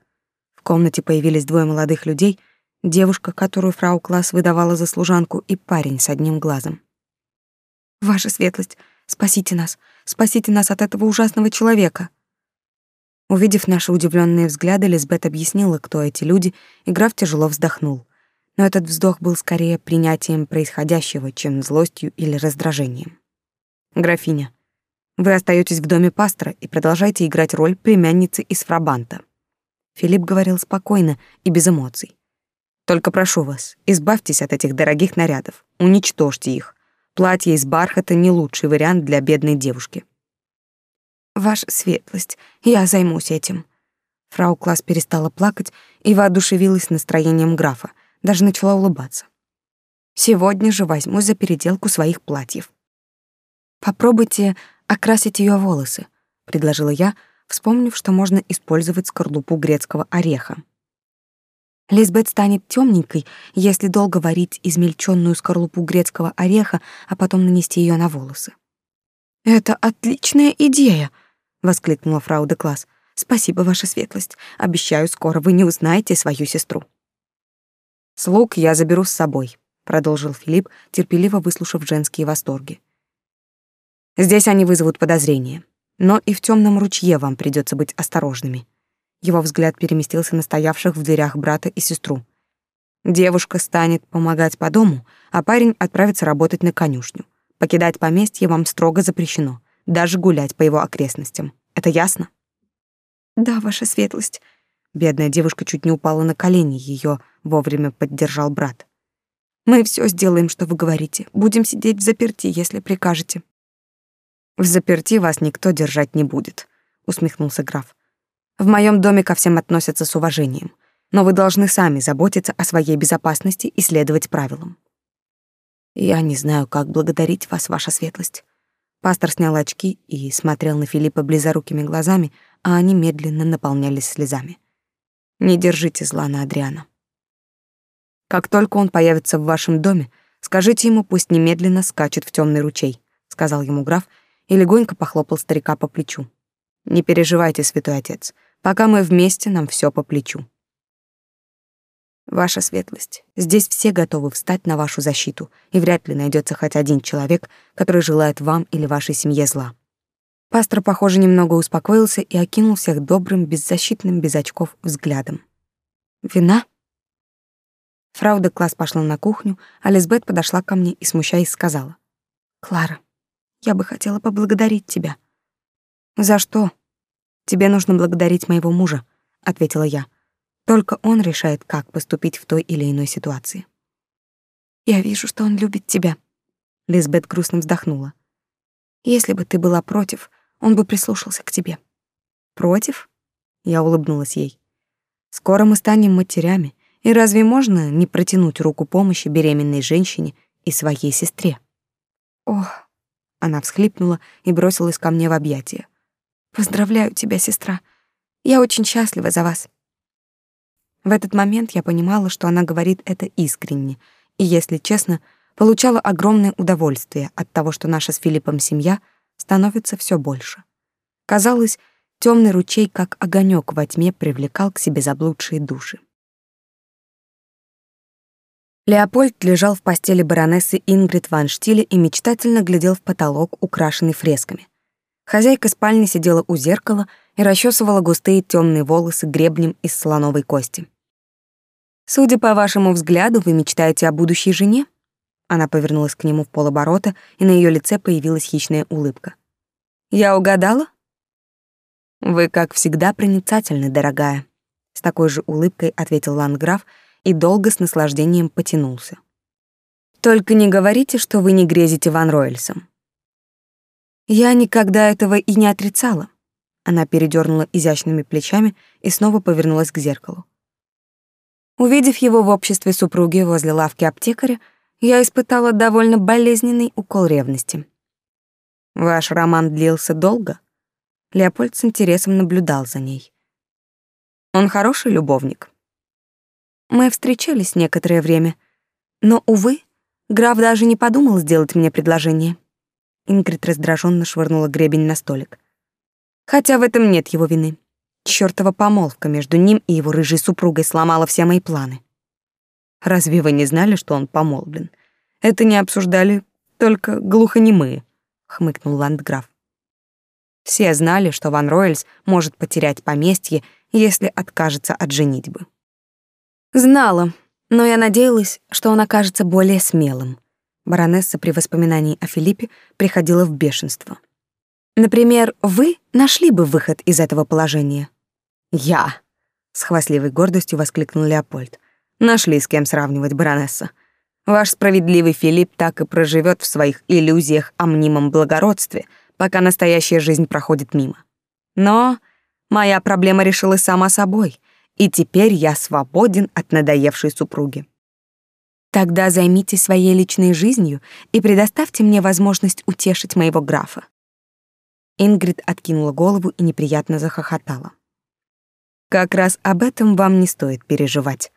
В комнате появились двое молодых людей, девушка, которую фрау Класс выдавала за служанку, и парень с одним глазом. Ваша светлость, спасите нас, спасите нас от этого ужасного человека. Увидев наши удивленные взгляды, Лизбет объяснила, кто эти люди, и граф тяжело вздохнул. Но этот вздох был скорее принятием происходящего, чем злостью или раздражением. «Графиня, вы остаетесь в доме пастора и продолжаете играть роль племянницы из Фрабанта». Филипп говорил спокойно и без эмоций. «Только прошу вас, избавьтесь от этих дорогих нарядов, уничтожьте их. Платье из бархата — не лучший вариант для бедной девушки. Ваша светлость, я займусь этим. Фрау Класс перестала плакать и воодушевилась настроением графа, даже начала улыбаться. Сегодня же возьмусь за переделку своих платьев. Попробуйте окрасить ее волосы, предложила я, вспомнив, что можно использовать скорлупу грецкого ореха. Лизбет станет темненькой, если долго варить измельченную скорлупу грецкого ореха, а потом нанести ее на волосы. Это отличная идея, воскликнула фрау де Класс. Спасибо, ваша светлость. Обещаю, скоро вы не узнаете свою сестру. Слуг я заберу с собой, продолжил Филипп, терпеливо выслушав женские восторги. Здесь они вызовут подозрения, но и в темном ручье вам придется быть осторожными. Его взгляд переместился на стоявших в дверях брата и сестру. Девушка станет помогать по дому, а парень отправится работать на конюшню. Покидать поместье вам строго запрещено даже гулять по его окрестностям. Это ясно? Да, ваша светлость. Бедная девушка чуть не упала на колени, ее вовремя поддержал брат. Мы все сделаем, что вы говорите. Будем сидеть в заперти, если прикажете. В заперти вас никто держать не будет, усмехнулся граф. В моем доме ко всем относятся с уважением, но вы должны сами заботиться о своей безопасности и следовать правилам. Я не знаю, как благодарить вас, ваша светлость. Пастор снял очки и смотрел на Филиппа близорукими глазами, а они медленно наполнялись слезами. Не держите зла на Адриана. Как только он появится в вашем доме, скажите ему, пусть немедленно скачет в темный ручей, сказал ему граф и легонько похлопал старика по плечу. Не переживайте, святой отец. Пока мы вместе, нам все по плечу. Ваша светлость, здесь все готовы встать на вашу защиту, и вряд ли найдется хоть один человек, который желает вам или вашей семье зла. Пастор, похоже, немного успокоился и окинул всех добрым, беззащитным, без очков взглядом. «Вина?» Фрау де Класс пошла на кухню, а Лизбет подошла ко мне и, смущаясь, сказала. «Клара, я бы хотела поблагодарить тебя». «За что?» «Тебе нужно благодарить моего мужа», — ответила я. «Только он решает, как поступить в той или иной ситуации». «Я вижу, что он любит тебя», — Лизбет грустно вздохнула. «Если бы ты была против, он бы прислушался к тебе». «Против?» — я улыбнулась ей. «Скоро мы станем матерями, и разве можно не протянуть руку помощи беременной женщине и своей сестре? Ох, она всхлипнула и бросилась ко мне в объятия. Поздравляю тебя, сестра. Я очень счастлива за вас. В этот момент я понимала, что она говорит это искренне, и, если честно, получала огромное удовольствие от того, что наша с Филиппом семья становится все больше. Казалось, темный ручей, как огонек во тьме, привлекал к себе заблудшие души. Леопольд лежал в постели баронессы Ингрид ван Штиле и мечтательно глядел в потолок, украшенный фресками. Хозяйка спальни сидела у зеркала и расчесывала густые темные волосы гребнем из слоновой кости. «Судя по вашему взгляду, вы мечтаете о будущей жене?» Она повернулась к нему в полоборота, и на ее лице появилась хищная улыбка. «Я угадала?» «Вы, как всегда, проницательны, дорогая», — с такой же улыбкой ответил ландграф и долго с наслаждением потянулся. «Только не говорите, что вы не грезите Ван Ройльсом». «Я никогда этого и не отрицала». Она передернула изящными плечами и снова повернулась к зеркалу. Увидев его в обществе супруги возле лавки аптекаря, я испытала довольно болезненный укол ревности. «Ваш роман длился долго?» Леопольд с интересом наблюдал за ней. «Он хороший любовник?» Мы встречались некоторое время, но, увы, граф даже не подумал сделать мне предложение. Ингрид раздраженно швырнула гребень на столик. Хотя в этом нет его вины. Чёртова помолвка между ним и его рыжей супругой сломала все мои планы. Разве вы не знали, что он помолвлен? Это не обсуждали только глухонемые, хмыкнул ландграф. Все знали, что Ван Ройльс может потерять поместье, если откажется от женитьбы. Знала, но я надеялась, что он окажется более смелым. Баронесса при воспоминании о Филиппе приходила в бешенство. Например, вы нашли бы выход из этого положения. Я, с хвастливой гордостью воскликнул Леопольд. Нашли с кем сравнивать, баронесса. Ваш справедливый Филипп так и проживет в своих иллюзиях о мнимом благородстве, пока настоящая жизнь проходит мимо. Но моя проблема решилась сама собой — и теперь я свободен от надоевшей супруги. Тогда займитесь своей личной жизнью и предоставьте мне возможность утешить моего графа. Ингрид откинула голову и неприятно захохотала. Как раз об этом вам не стоит переживать.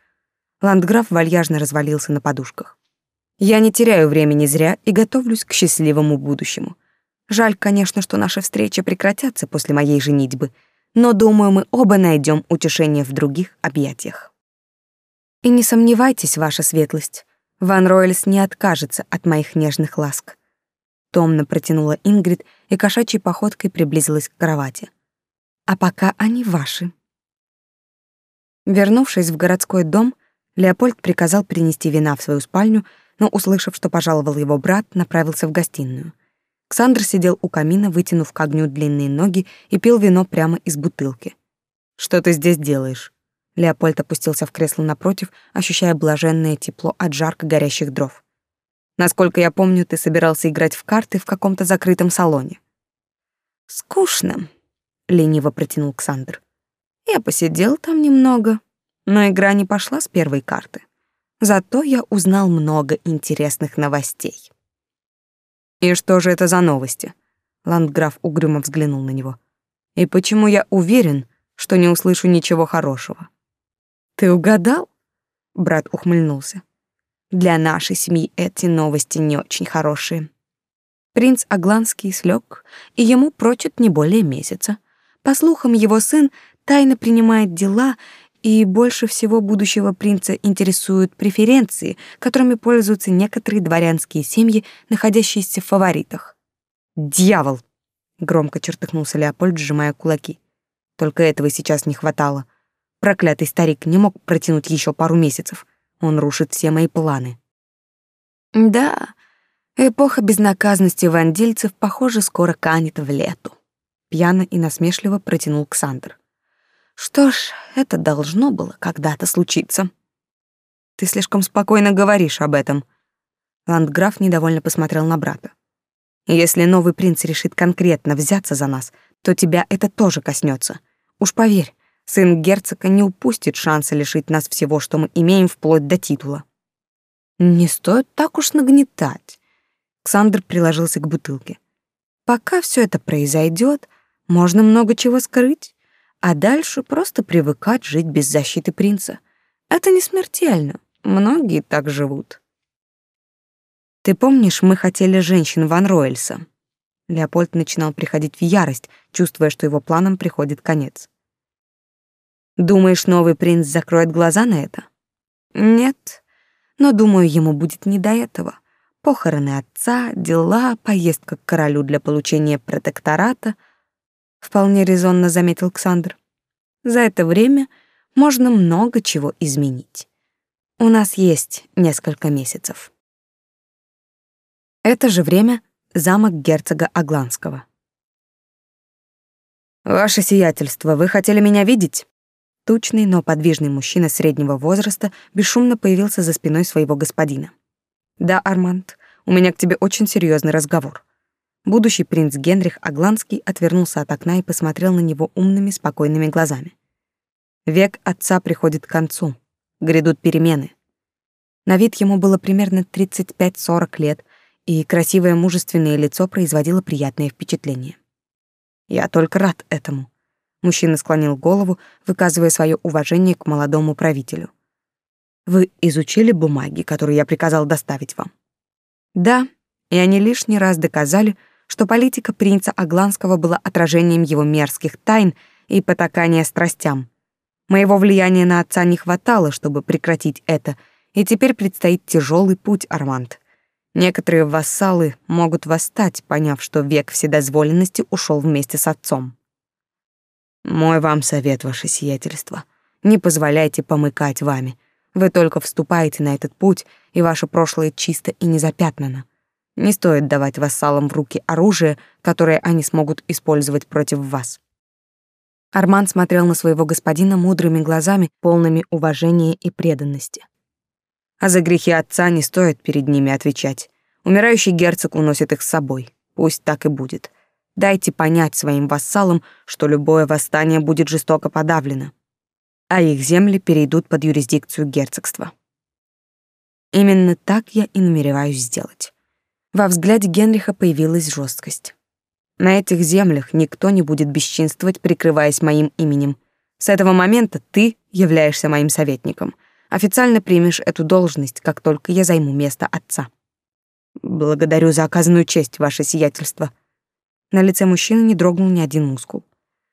Ландграф вальяжно развалился на подушках. Я не теряю времени зря и готовлюсь к счастливому будущему. Жаль, конечно, что наши встречи прекратятся после моей женитьбы — но, думаю, мы оба найдем утешение в других объятиях. И не сомневайтесь, ваша светлость, Ван Ройльс не откажется от моих нежных ласк. Томно протянула Ингрид и кошачьей походкой приблизилась к кровати. А пока они ваши. Вернувшись в городской дом, Леопольд приказал принести вина в свою спальню, но, услышав, что пожаловал его брат, направился в гостиную — Ксандр сидел у камина, вытянув к огню длинные ноги и пил вино прямо из бутылки. «Что ты здесь делаешь?» Леопольд опустился в кресло напротив, ощущая блаженное тепло от жарко горящих дров. «Насколько я помню, ты собирался играть в карты в каком-то закрытом салоне». «Скучно», — лениво протянул Ксандр. «Я посидел там немного, но игра не пошла с первой карты. Зато я узнал много интересных новостей». «И что же это за новости?» Ландграф угрюмо взглянул на него. «И почему я уверен, что не услышу ничего хорошего?» «Ты угадал?» Брат ухмыльнулся. «Для нашей семьи эти новости не очень хорошие. Принц Агланский слег, и ему прочат не более месяца. По слухам, его сын тайно принимает дела и больше всего будущего принца интересуют преференции, которыми пользуются некоторые дворянские семьи, находящиеся в фаворитах. Дьявол! Громко чертыхнулся Леопольд, сжимая кулаки. Только этого сейчас не хватало. Проклятый старик не мог протянуть еще пару месяцев. Он рушит все мои планы. Да, эпоха безнаказанности вандильцев, похоже, скоро канет в лету. Пьяно и насмешливо протянул Ксандр. Что ж, это должно было когда-то случиться. Ты слишком спокойно говоришь об этом. Ландграф недовольно посмотрел на брата. Если новый принц решит конкретно взяться за нас, то тебя это тоже коснется. Уж поверь, сын герцога не упустит шанса лишить нас всего, что мы имеем вплоть до титула. Не стоит так уж нагнетать. Ксандр приложился к бутылке. Пока все это произойдет, можно много чего скрыть, а дальше просто привыкать жить без защиты принца. Это не смертельно. Многие так живут. Ты помнишь, мы хотели женщин Ван Ройльса? Леопольд начинал приходить в ярость, чувствуя, что его планам приходит конец. Думаешь, новый принц закроет глаза на это? Нет, но думаю, ему будет не до этого. Похороны отца, дела, поездка к королю для получения протектората, вполне резонно заметил Александр. За это время можно много чего изменить. У нас есть несколько месяцев. Это же время замок герцога Агланского. Ваше сиятельство, вы хотели меня видеть? Тучный, но подвижный мужчина среднего возраста бесшумно появился за спиной своего господина. Да, Арманд, у меня к тебе очень серьезный разговор. Будущий принц Генрих Агланский отвернулся от окна и посмотрел на него умными, спокойными глазами. Век отца приходит к концу. Грядут перемены. На вид ему было примерно 35-40 лет, и красивое мужественное лицо производило приятное впечатление. Я только рад этому. Мужчина склонил голову, выказывая свое уважение к молодому правителю. Вы изучили бумаги, которые я приказал доставить вам? Да, и они лишний раз доказали, что политика принца Агланского была отражением его мерзких тайн и потакания страстям. Моего влияния на отца не хватало, чтобы прекратить это, и теперь предстоит тяжелый путь, Арманд. Некоторые вассалы могут восстать, поняв, что век вседозволенности ушел вместе с отцом. Мой вам совет, ваше сиятельство. Не позволяйте помыкать вами. Вы только вступаете на этот путь, и ваше прошлое чисто и незапятнано. Не стоит давать вассалам в руки оружие, которое они смогут использовать против вас. Арман смотрел на своего господина мудрыми глазами, полными уважения и преданности а за грехи отца не стоит перед ними отвечать. Умирающий герцог уносит их с собой. Пусть так и будет. Дайте понять своим вассалам, что любое восстание будет жестоко подавлено, а их земли перейдут под юрисдикцию герцогства. Именно так я и намереваюсь сделать. Во взгляде Генриха появилась жесткость. На этих землях никто не будет бесчинствовать, прикрываясь моим именем. С этого момента ты являешься моим советником — Официально примешь эту должность, как только я займу место отца. Благодарю за оказанную честь, ваше сиятельство. На лице мужчины не дрогнул ни один мускул.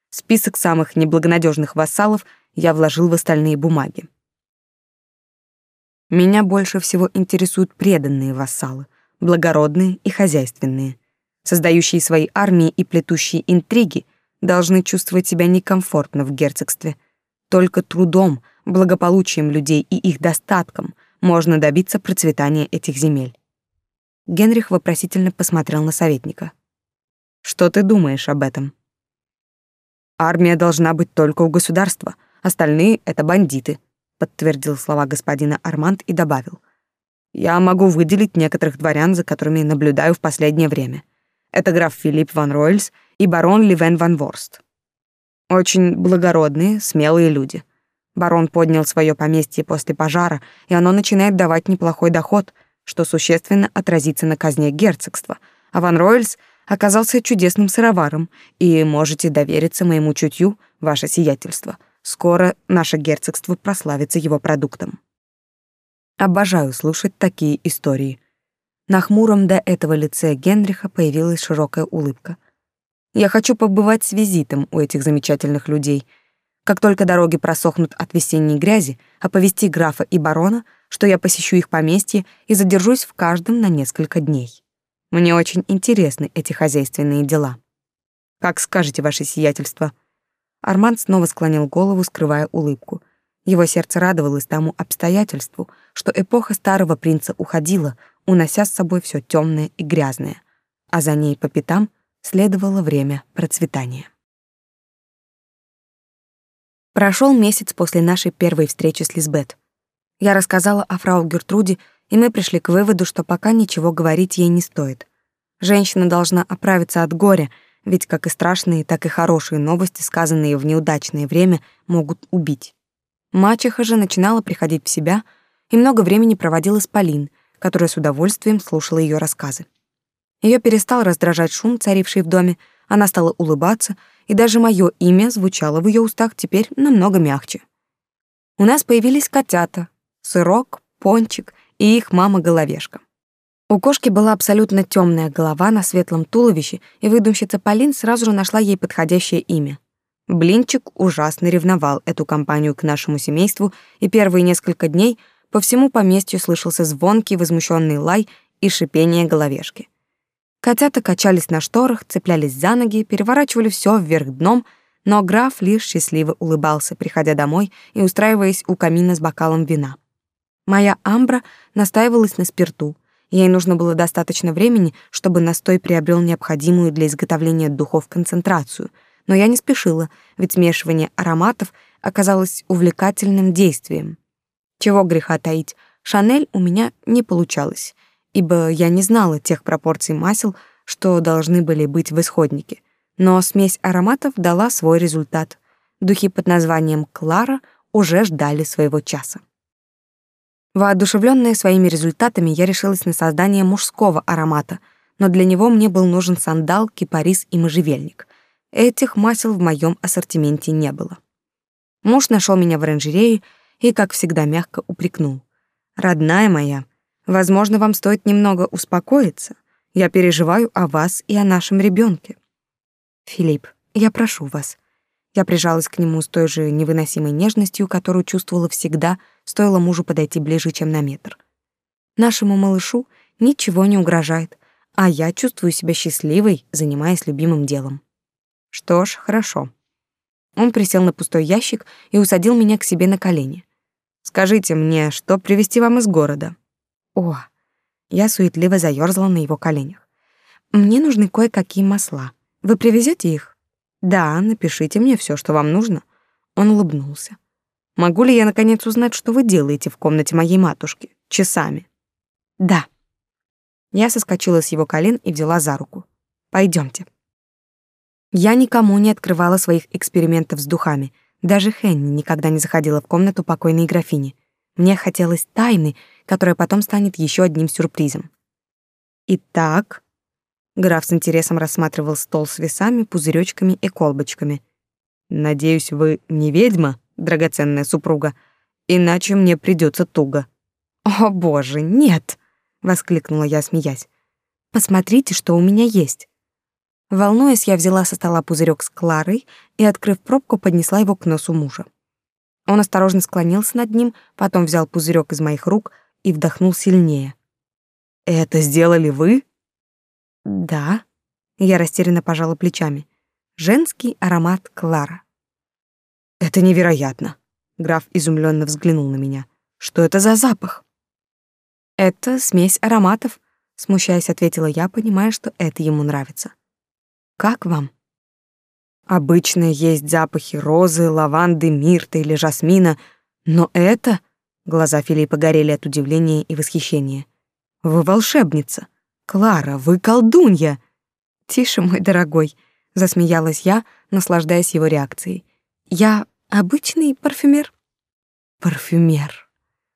Список самых неблагонадежных вассалов я вложил в остальные бумаги. Меня больше всего интересуют преданные вассалы, благородные и хозяйственные. Создающие свои армии и плетущие интриги должны чувствовать себя некомфортно в герцогстве. Только трудом, благополучием людей и их достатком можно добиться процветания этих земель. Генрих вопросительно посмотрел на советника. Что ты думаешь об этом? Армия должна быть только у государства, остальные это бандиты, подтвердил слова господина Арманд и добавил: Я могу выделить некоторых дворян, за которыми наблюдаю в последнее время. Это граф Филипп ван Ройльс и барон Ливен ван Ворст. Очень благородные, смелые люди. Барон поднял свое поместье после пожара, и оно начинает давать неплохой доход, что существенно отразится на казне герцогства. А Ван Ройльс оказался чудесным сыроваром, и можете довериться моему чутью, ваше сиятельство. Скоро наше герцогство прославится его продуктом. Обожаю слушать такие истории. На хмуром до этого лице Генриха появилась широкая улыбка. Я хочу побывать с визитом у этих замечательных людей — как только дороги просохнут от весенней грязи, оповести графа и барона, что я посещу их поместье и задержусь в каждом на несколько дней. Мне очень интересны эти хозяйственные дела. Как скажете, ваше сиятельство. Арман снова склонил голову, скрывая улыбку. Его сердце радовалось тому обстоятельству, что эпоха старого принца уходила, унося с собой все темное и грязное, а за ней по пятам следовало время процветания. Прошел месяц после нашей первой встречи с Лизбет. Я рассказала о фрау Гертруде, и мы пришли к выводу, что пока ничего говорить ей не стоит. Женщина должна оправиться от горя, ведь как и страшные, так и хорошие новости, сказанные в неудачное время, могут убить. Мачеха же начинала приходить в себя и много времени проводила с Полин, которая с удовольствием слушала ее рассказы. Ее перестал раздражать шум, царивший в доме, она стала улыбаться, и даже мое имя звучало в ее устах теперь намного мягче. У нас появились котята, сырок, пончик и их мама-головешка. У кошки была абсолютно темная голова на светлом туловище, и выдумщица Полин сразу же нашла ей подходящее имя. Блинчик ужасно ревновал эту компанию к нашему семейству, и первые несколько дней по всему поместью слышался звонкий возмущенный лай и шипение головешки. Котята качались на шторах, цеплялись за ноги, переворачивали все вверх дном, но граф лишь счастливо улыбался, приходя домой и устраиваясь у камина с бокалом вина. Моя амбра настаивалась на спирту. Ей нужно было достаточно времени, чтобы настой приобрел необходимую для изготовления духов концентрацию — но я не спешила, ведь смешивание ароматов оказалось увлекательным действием. Чего греха таить, Шанель у меня не получалось, ибо я не знала тех пропорций масел, что должны были быть в исходнике. Но смесь ароматов дала свой результат. Духи под названием «Клара» уже ждали своего часа. Воодушевленная своими результатами, я решилась на создание мужского аромата, но для него мне был нужен сандал, кипарис и можжевельник. Этих масел в моем ассортименте не было. Муж нашел меня в оранжерее и, как всегда, мягко упрекнул. «Родная моя, возможно, вам стоит немного успокоиться. Я переживаю о вас и о нашем ребенке. «Филипп, я прошу вас». Я прижалась к нему с той же невыносимой нежностью, которую чувствовала всегда, стоило мужу подойти ближе, чем на метр. Нашему малышу ничего не угрожает, а я чувствую себя счастливой, занимаясь любимым делом. Что ж, хорошо. Он присел на пустой ящик и усадил меня к себе на колени. Скажите мне, что привезти вам из города? О, я суетливо заёрзала на его коленях. Мне нужны кое-какие масла. Вы привезете их? Да, напишите мне все, что вам нужно. Он улыбнулся. Могу ли я наконец узнать, что вы делаете в комнате моей матушки? Часами. Да. Я соскочила с его колен и взяла за руку. Пойдемте. Я никому не открывала своих экспериментов с духами. Даже Хенни никогда не заходила в комнату покойной графини. Мне хотелось тайны, которая потом станет еще одним сюрпризом. Итак, граф с интересом рассматривал стол с весами, пузыречками и колбочками. Надеюсь, вы не ведьма, драгоценная супруга, иначе мне придется туго. О, боже, нет, воскликнула я, смеясь. Посмотрите, что у меня есть. Волнуясь, я взяла со стола пузырек с Кларой и, открыв пробку, поднесла его к носу мужа. Он осторожно склонился над ним, потом взял пузырек из моих рук и вдохнул сильнее. «Это сделали вы?» «Да». Я растерянно пожала плечами. «Женский аромат Клара». «Это невероятно!» Граф изумленно взглянул на меня. «Что это за запах?» «Это смесь ароматов», — смущаясь, ответила я, понимая, что это ему нравится. Как вам? Обычно есть запахи розы, лаванды, мирты или жасмина, но это... Глаза Филиппа горели от удивления и восхищения. Вы волшебница. Клара, вы колдунья. Тише, мой дорогой, засмеялась я, наслаждаясь его реакцией. Я обычный парфюмер. Парфюмер.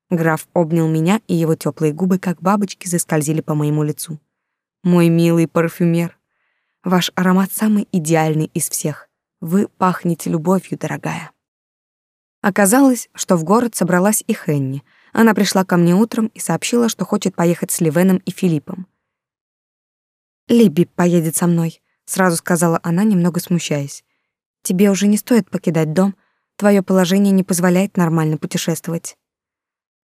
Граф обнял меня, и его теплые губы, как бабочки, заскользили по моему лицу. Мой милый парфюмер. Ваш аромат самый идеальный из всех. Вы пахнете любовью, дорогая. Оказалось, что в город собралась и Хенни. Она пришла ко мне утром и сообщила, что хочет поехать с Ливеном и Филиппом. «Либи поедет со мной», — сразу сказала она, немного смущаясь. «Тебе уже не стоит покидать дом. Твое положение не позволяет нормально путешествовать».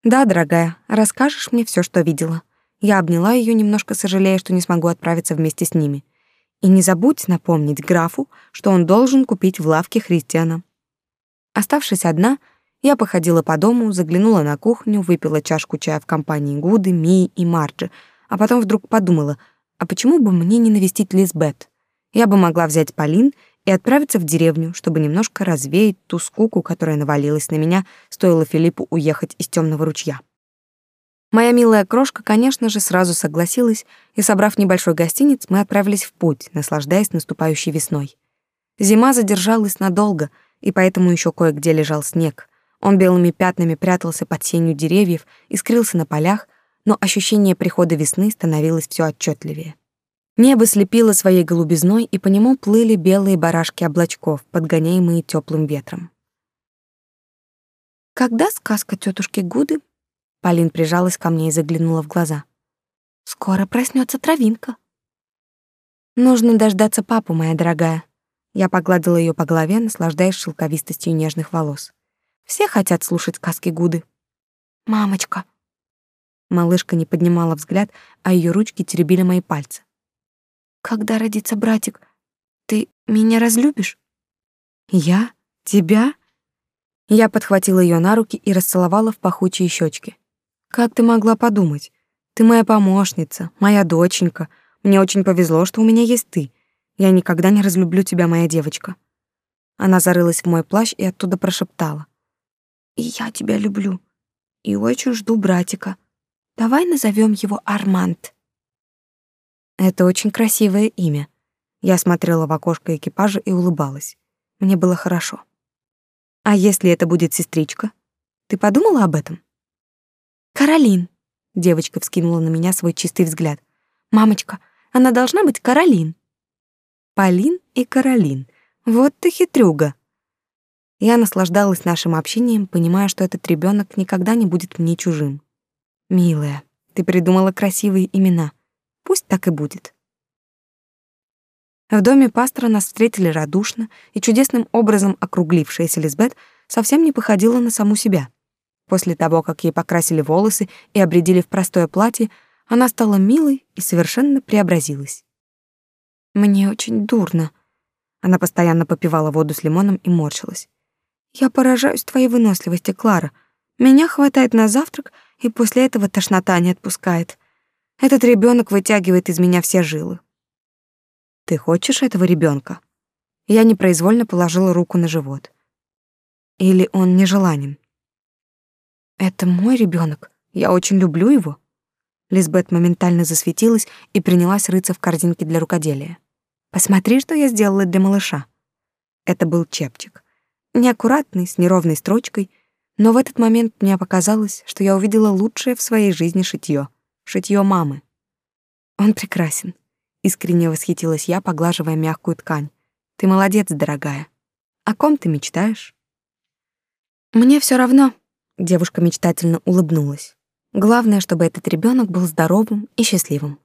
«Да, дорогая, расскажешь мне все, что видела». Я обняла ее, немножко сожалея, что не смогу отправиться вместе с ними. И не забудь напомнить графу, что он должен купить в лавке Христиана. Оставшись одна, я походила по дому, заглянула на кухню, выпила чашку чая в компании Гуды, Мии и Марджи, а потом вдруг подумала, а почему бы мне не навестить Лизбет? Я бы могла взять Полин и отправиться в деревню, чтобы немножко развеять ту скуку, которая навалилась на меня, стоило Филиппу уехать из темного ручья. Моя милая крошка, конечно же, сразу согласилась, и, собрав небольшой гостиниц, мы отправились в путь, наслаждаясь наступающей весной. Зима задержалась надолго, и поэтому еще кое-где лежал снег. Он белыми пятнами прятался под сенью деревьев и скрылся на полях, но ощущение прихода весны становилось все отчетливее. Небо слепило своей голубизной, и по нему плыли белые барашки облачков, подгоняемые теплым ветром. «Когда сказка тетушки Гуды?» Полин прижалась ко мне и заглянула в глаза. «Скоро проснется травинка». «Нужно дождаться папу, моя дорогая». Я погладила ее по голове, наслаждаясь шелковистостью нежных волос. «Все хотят слушать сказки Гуды». «Мамочка». Малышка не поднимала взгляд, а ее ручки теребили мои пальцы. Когда родится братик, ты меня разлюбишь? Я? Тебя? Я подхватила ее на руки и расцеловала в пахучие щечки. Как ты могла подумать? Ты моя помощница, моя доченька. Мне очень повезло, что у меня есть ты. Я никогда не разлюблю тебя, моя девочка. Она зарылась в мой плащ и оттуда прошептала: "И я тебя люблю. И очень жду братика. Давай назовем его Арманд". Это очень красивое имя. Я смотрела в окошко экипажа и улыбалась. Мне было хорошо. А если это будет сестричка? Ты подумала об этом? Каролин. Девочка вскинула на меня свой чистый взгляд. Мамочка, она должна быть Каролин. Полин и Каролин. Вот ты хитрюга. Я наслаждалась нашим общением, понимая, что этот ребенок никогда не будет мне чужим. Милая, ты придумала красивые имена. Пусть так и будет. В доме пастора нас встретили радушно, и чудесным образом округлившаяся Лизбет совсем не походила на саму себя. После того, как ей покрасили волосы и обредили в простое платье, она стала милой и совершенно преобразилась. «Мне очень дурно». Она постоянно попивала воду с лимоном и морщилась. «Я поражаюсь твоей выносливости, Клара. Меня хватает на завтрак, и после этого тошнота не отпускает. Этот ребенок вытягивает из меня все жилы. Ты хочешь этого ребенка? Я непроизвольно положила руку на живот. Или он нежеланен? Это мой ребенок. Я очень люблю его. Лизбет моментально засветилась и принялась рыться в корзинке для рукоделия. Посмотри, что я сделала для малыша. Это был чепчик. Неаккуратный, с неровной строчкой, но в этот момент мне показалось, что я увидела лучшее в своей жизни шитьё — шитьё мамы. Он прекрасен. Искренне восхитилась я, поглаживая мягкую ткань. Ты молодец, дорогая. О ком ты мечтаешь? Мне все равно, девушка мечтательно улыбнулась. Главное, чтобы этот ребенок был здоровым и счастливым.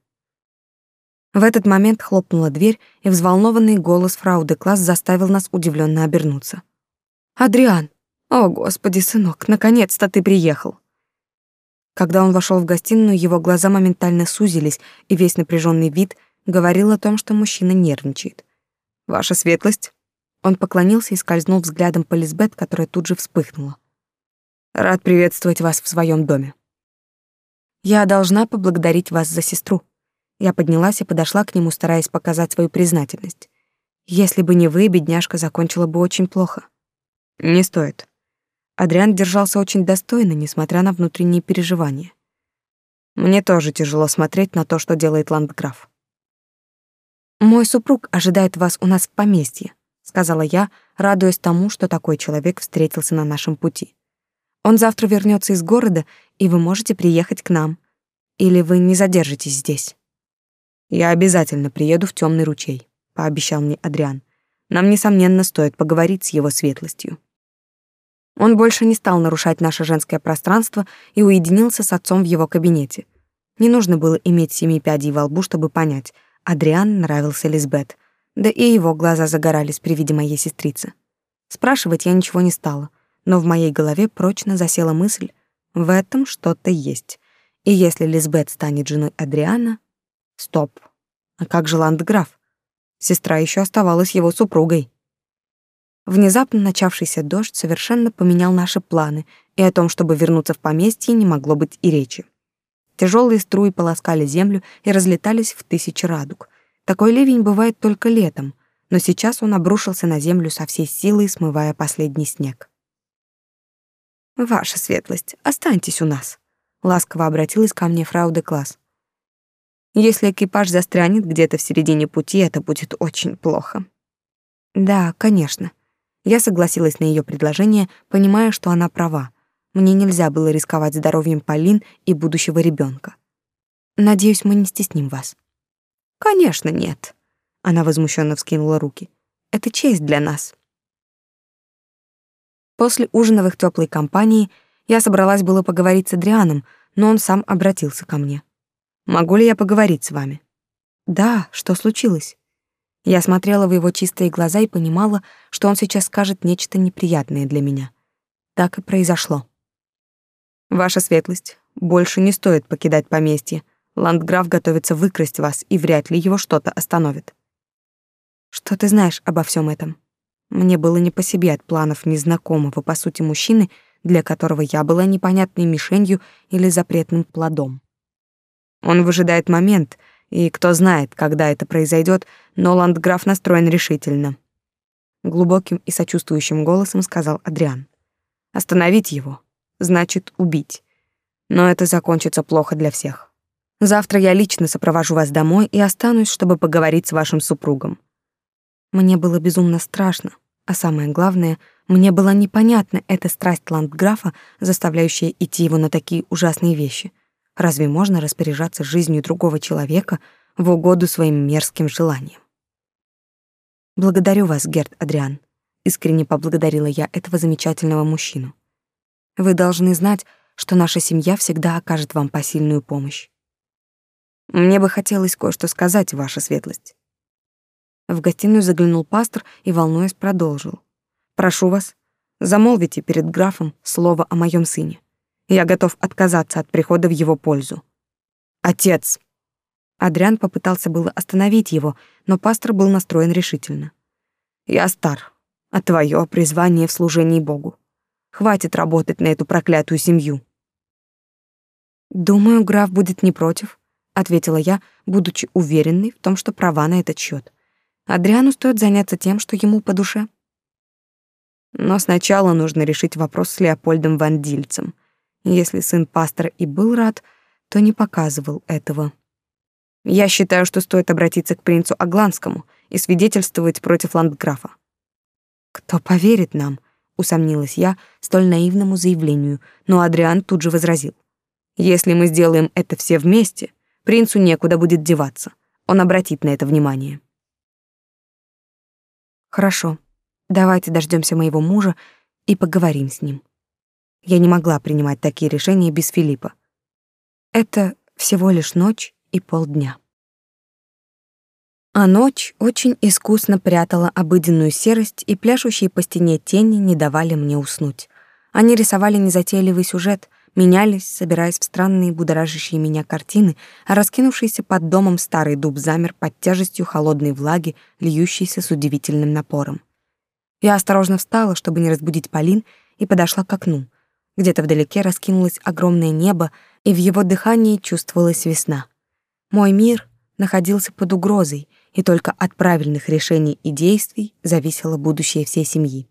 В этот момент хлопнула дверь, и взволнованный голос фрау де Класс заставил нас удивленно обернуться. «Адриан! О, господи, сынок, наконец-то ты приехал!» Когда он вошел в гостиную, его глаза моментально сузились, и весь напряженный вид говорил о том, что мужчина нервничает. «Ваша светлость?» Он поклонился и скользнул взглядом по Лизбет, которая тут же вспыхнула. «Рад приветствовать вас в своем доме». «Я должна поблагодарить вас за сестру». Я поднялась и подошла к нему, стараясь показать свою признательность. «Если бы не вы, бедняжка закончила бы очень плохо». «Не стоит», Адриан держался очень достойно, несмотря на внутренние переживания. Мне тоже тяжело смотреть на то, что делает ландграф. «Мой супруг ожидает вас у нас в поместье», — сказала я, радуясь тому, что такой человек встретился на нашем пути. «Он завтра вернется из города, и вы можете приехать к нам. Или вы не задержитесь здесь?» «Я обязательно приеду в темный ручей», — пообещал мне Адриан. «Нам, несомненно, стоит поговорить с его светлостью». Он больше не стал нарушать наше женское пространство и уединился с отцом в его кабинете. Не нужно было иметь семи пядей во лбу, чтобы понять. Адриан нравился Лизбет. Да и его глаза загорались при виде моей сестрицы. Спрашивать я ничего не стала, но в моей голове прочно засела мысль, в этом что-то есть. И если Лизбет станет женой Адриана... Стоп. А как же ландграф? Сестра еще оставалась его супругой. Внезапно начавшийся дождь совершенно поменял наши планы, и о том, чтобы вернуться в поместье, не могло быть и речи. Тяжелые струи полоскали землю и разлетались в тысячи радуг. Такой ливень бывает только летом, но сейчас он обрушился на землю со всей силой, смывая последний снег. «Ваша светлость, останьтесь у нас», — ласково обратилась ко мне фрау де Класс. «Если экипаж застрянет где-то в середине пути, это будет очень плохо». «Да, конечно». Я согласилась на ее предложение, понимая, что она права. Мне нельзя было рисковать здоровьем Полин и будущего ребенка. Надеюсь, мы не стесним вас. Конечно, нет. Она возмущенно вскинула руки. Это честь для нас. После ужина в их теплой компании я собралась было поговорить с Адрианом, но он сам обратился ко мне. «Могу ли я поговорить с вами?» «Да, что случилось?» Я смотрела в его чистые глаза и понимала, что он сейчас скажет нечто неприятное для меня. Так и произошло. «Ваша светлость, больше не стоит покидать поместье. Ландграф готовится выкрасть вас, и вряд ли его что-то остановит». «Что ты знаешь обо всем этом?» Мне было не по себе от планов незнакомого, по сути, мужчины, для которого я была непонятной мишенью или запретным плодом. Он выжидает момент, и кто знает, когда это произойдет, но ландграф настроен решительно. Глубоким и сочувствующим голосом сказал Адриан. Остановить его значит убить. Но это закончится плохо для всех. Завтра я лично сопровожу вас домой и останусь, чтобы поговорить с вашим супругом. Мне было безумно страшно, а самое главное, мне была непонятна эта страсть ландграфа, заставляющая идти его на такие ужасные вещи. Разве можно распоряжаться жизнью другого человека в угоду своим мерзким желаниям? Благодарю вас, Герт Адриан. Искренне поблагодарила я этого замечательного мужчину. Вы должны знать, что наша семья всегда окажет вам посильную помощь. Мне бы хотелось кое-что сказать, ваша светлость. В гостиную заглянул пастор и, волнуясь, продолжил. «Прошу вас, замолвите перед графом слово о моем сыне. Я готов отказаться от прихода в его пользу». «Отец!» Адриан попытался было остановить его, но пастор был настроен решительно. «Я стар, а твое призвание в служении Богу. Хватит работать на эту проклятую семью». «Думаю, граф будет не против», — ответила я, будучи уверенной в том, что права на этот счет. Адриану стоит заняться тем, что ему по душе. Но сначала нужно решить вопрос с Леопольдом Вандильцем. Если сын пастора и был рад, то не показывал этого. Я считаю, что стоит обратиться к принцу Агланскому и свидетельствовать против ландграфа. Кто поверит нам? усомнилась я столь наивному заявлению, но Адриан тут же возразил. Если мы сделаем это все вместе, принцу некуда будет деваться. Он обратит на это внимание. Хорошо. Давайте дождемся моего мужа и поговорим с ним. Я не могла принимать такие решения без Филиппа. Это всего лишь ночь и полдня. А ночь очень искусно прятала обыденную серость, и пляшущие по стене тени не давали мне уснуть. Они рисовали незатейливый сюжет, менялись, собираясь в странные будоражащие меня картины, а раскинувшийся под домом старый дуб замер под тяжестью холодной влаги, льющейся с удивительным напором. Я осторожно встала, чтобы не разбудить Полин, и подошла к окну. Где-то вдалеке раскинулось огромное небо, и в его дыхании чувствовалась весна. Мой мир находился под угрозой, и только от правильных решений и действий зависело будущее всей семьи.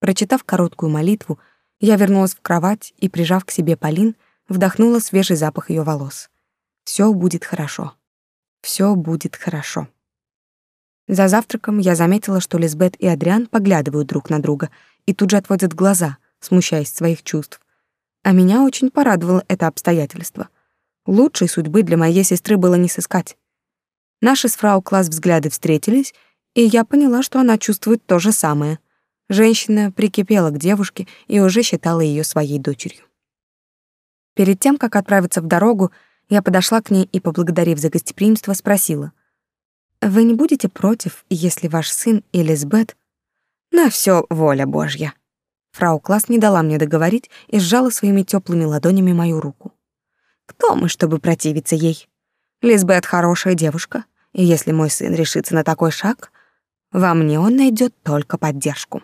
Прочитав короткую молитву, я вернулась в кровать и, прижав к себе Полин, вдохнула свежий запах ее волос. Все будет хорошо. Все будет хорошо. За завтраком я заметила, что Лизбет и Адриан поглядывают друг на друга и тут же отводят глаза, смущаясь своих чувств. А меня очень порадовало это обстоятельство. Лучшей судьбы для моей сестры было не сыскать. Наши с фрау Класс взгляды встретились, и я поняла, что она чувствует то же самое — Женщина прикипела к девушке и уже считала ее своей дочерью. Перед тем, как отправиться в дорогу, я подошла к ней и, поблагодарив за гостеприимство, спросила. «Вы не будете против, если ваш сын Элизабет...» «На все воля Божья». Фрау Класс не дала мне договорить и сжала своими теплыми ладонями мою руку. «Кто мы, чтобы противиться ей? Лизбет хорошая девушка, И если мой сын решится на такой шаг, во мне он найдет только поддержку.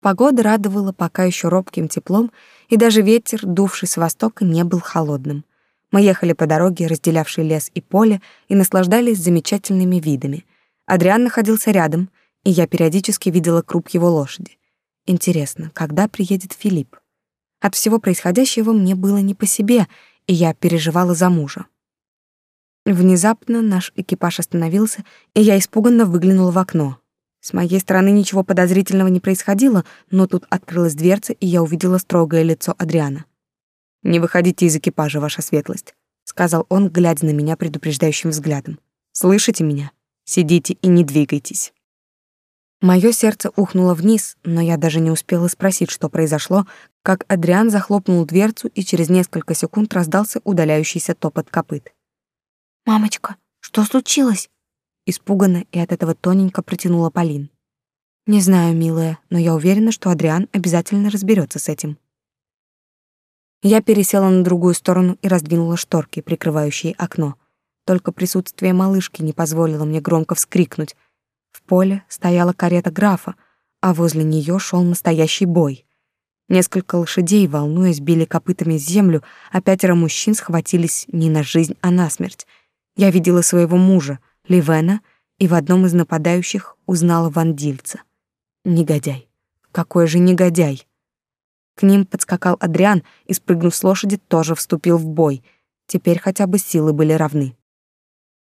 Погода радовала пока еще робким теплом, и даже ветер, дувший с востока, не был холодным. Мы ехали по дороге, разделявшей лес и поле, и наслаждались замечательными видами. Адриан находился рядом, и я периодически видела круп его лошади. Интересно, когда приедет Филипп? От всего происходящего мне было не по себе, и я переживала за мужа. Внезапно наш экипаж остановился, и я испуганно выглянула в окно. С моей стороны ничего подозрительного не происходило, но тут открылась дверца, и я увидела строгое лицо Адриана. «Не выходите из экипажа, ваша светлость», — сказал он, глядя на меня предупреждающим взглядом. «Слышите меня? Сидите и не двигайтесь». Моё сердце ухнуло вниз, но я даже не успела спросить, что произошло, как Адриан захлопнул дверцу, и через несколько секунд раздался удаляющийся топот копыт. «Мамочка, что случилось?» Испуганно и от этого тоненько протянула Полин. «Не знаю, милая, но я уверена, что Адриан обязательно разберется с этим». Я пересела на другую сторону и раздвинула шторки, прикрывающие окно. Только присутствие малышки не позволило мне громко вскрикнуть — в поле стояла карета графа, а возле нее шел настоящий бой. Несколько лошадей, волнуясь, били копытами землю, а пятеро мужчин схватились не на жизнь, а на смерть. Я видела своего мужа, Ливена, и в одном из нападающих узнала вандильца. Негодяй. Какой же негодяй. К ним подскакал Адриан и, спрыгнув с лошади, тоже вступил в бой. Теперь хотя бы силы были равны.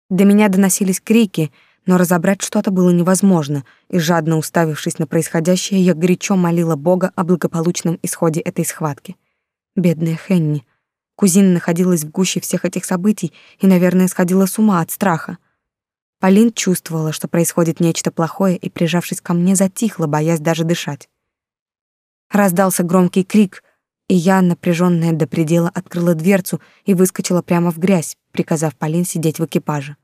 До меня доносились крики — но разобрать что-то было невозможно, и жадно уставившись на происходящее, я горячо молила Бога о благополучном исходе этой схватки. Бедная Хенни. Кузина находилась в гуще всех этих событий и, наверное, сходила с ума от страха. Полин чувствовала, что происходит нечто плохое, и, прижавшись ко мне, затихла, боясь даже дышать. Раздался громкий крик, и я, напряженная до предела, открыла дверцу и выскочила прямо в грязь, приказав Полин сидеть в экипаже.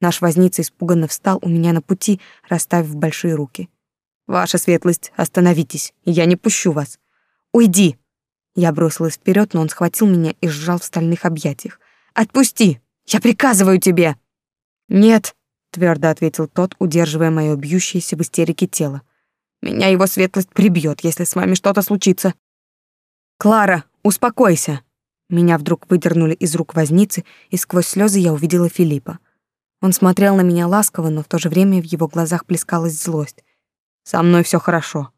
Наш возница испуганно встал у меня на пути, расставив большие руки. «Ваша светлость, остановитесь, я не пущу вас. Уйди!» Я бросилась вперед, но он схватил меня и сжал в стальных объятиях. «Отпусти! Я приказываю тебе!» «Нет», — твердо ответил тот, удерживая мое бьющееся в истерике тело. «Меня его светлость прибьет, если с вами что-то случится». «Клара, успокойся!» Меня вдруг выдернули из рук возницы, и сквозь слезы я увидела Филиппа. Он смотрел на меня ласково, но в то же время в его глазах плескалась злость. «Со мной все хорошо».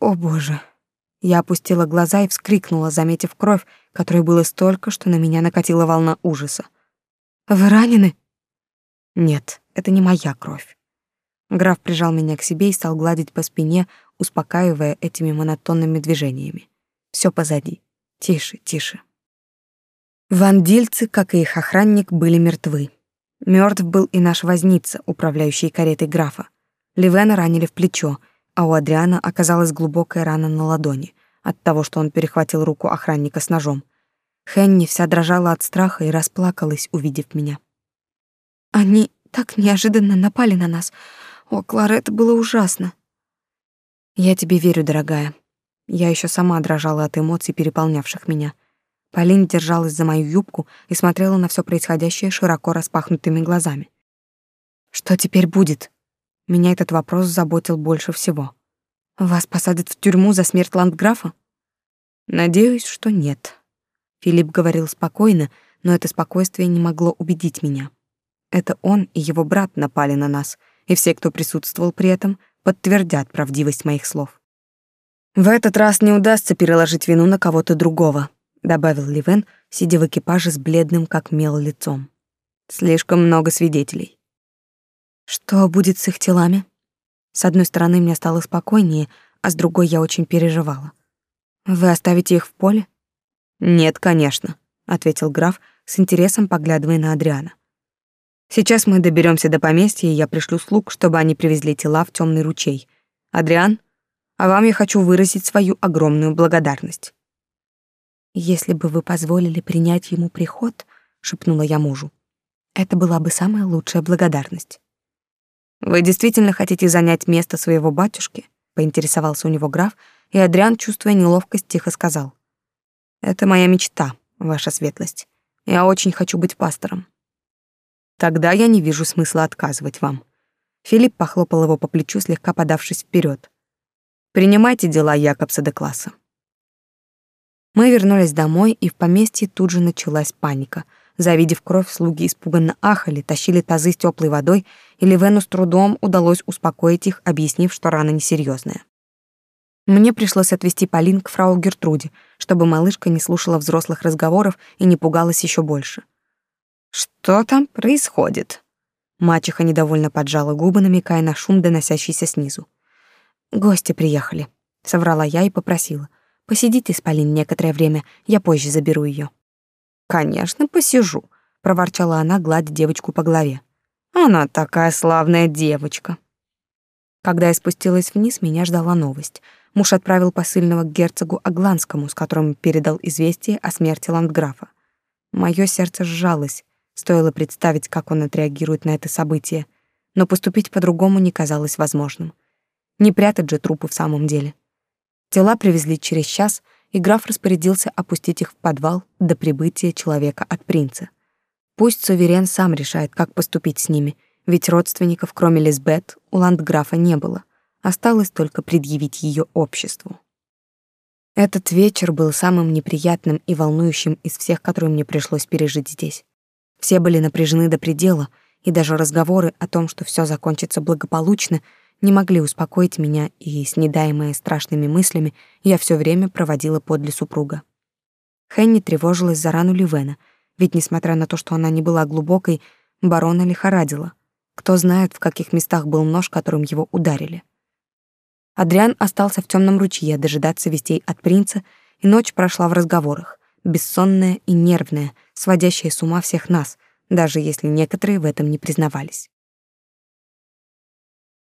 «О, Боже!» Я опустила глаза и вскрикнула, заметив кровь, которой было столько, что на меня накатила волна ужаса. «Вы ранены?» «Нет, это не моя кровь». Граф прижал меня к себе и стал гладить по спине, успокаивая этими монотонными движениями. Все позади. Тише, тише. Вандильцы, как и их охранник, были мертвы. Мертв был и наш возница, управляющий каретой графа. Ливена ранили в плечо, а у Адриана оказалась глубокая рана на ладони от того, что он перехватил руку охранника с ножом. Хенни вся дрожала от страха и расплакалась, увидев меня. «Они так неожиданно напали на нас. О, Клара, это было ужасно». «Я тебе верю, дорогая. Я еще сама дрожала от эмоций, переполнявших меня. Полин держалась за мою юбку и смотрела на все происходящее широко распахнутыми глазами. Что теперь будет? Меня этот вопрос заботил больше всего. Вас посадят в тюрьму за смерть ландграфа? Надеюсь, что нет. Филипп говорил спокойно, но это спокойствие не могло убедить меня. Это он и его брат напали на нас, и все, кто присутствовал при этом, подтвердят правдивость моих слов. В этот раз не удастся переложить вину на кого-то другого добавил Ливен, сидя в экипаже с бледным как мел лицом. Слишком много свидетелей. Что будет с их телами? С одной стороны, мне стало спокойнее, а с другой я очень переживала. Вы оставите их в поле? Нет, конечно, ответил граф, с интересом поглядывая на Адриана. Сейчас мы доберемся до поместья, и я пришлю слуг, чтобы они привезли тела в темный ручей. Адриан, а вам я хочу выразить свою огромную благодарность. Если бы вы позволили принять ему приход, шепнула я мужу. Это была бы самая лучшая благодарность. Вы действительно хотите занять место своего батюшки? поинтересовался у него граф, и Адриан, чувствуя неловкость, тихо сказал: "Это моя мечта, ваша светлость. Я очень хочу быть пастором". Тогда я не вижу смысла отказывать вам. Филипп похлопал его по плечу, слегка подавшись вперед. Принимайте дела Якобса де класса. Мы вернулись домой, и в поместье тут же началась паника. Завидев кровь, слуги испуганно ахали, тащили тазы с теплой водой, и Ливену с трудом удалось успокоить их, объяснив, что рана несерьезная. Мне пришлось отвести Полин к фрау Гертруде, чтобы малышка не слушала взрослых разговоров и не пугалась еще больше. «Что там происходит?» Мачеха недовольно поджала губы, намекая на шум, доносящийся снизу. «Гости приехали», — соврала я и попросила. «Посидите с Полин некоторое время, я позже заберу ее. «Конечно, посижу», — проворчала она, гладя девочку по голове. «Она такая славная девочка». Когда я спустилась вниз, меня ждала новость. Муж отправил посыльного к герцогу Агланскому, с которым передал известие о смерти ландграфа. Мое сердце сжалось, стоило представить, как он отреагирует на это событие, но поступить по-другому не казалось возможным. Не прятать же трупы в самом деле. Тела привезли через час, и граф распорядился опустить их в подвал до прибытия человека от принца. Пусть суверен сам решает, как поступить с ними, ведь родственников, кроме Лизбет, у ландграфа не было. Осталось только предъявить ее обществу. Этот вечер был самым неприятным и волнующим из всех, которые мне пришлось пережить здесь. Все были напряжены до предела, и даже разговоры о том, что все закончится благополучно, не могли успокоить меня, и, снедаемая страшными мыслями, я все время проводила подле супруга. Хенни тревожилась за рану Ливена, ведь, несмотря на то, что она не была глубокой, барона лихорадила. Кто знает, в каких местах был нож, которым его ударили. Адриан остался в темном ручье дожидаться вестей от принца, и ночь прошла в разговорах, бессонная и нервная, сводящая с ума всех нас, даже если некоторые в этом не признавались.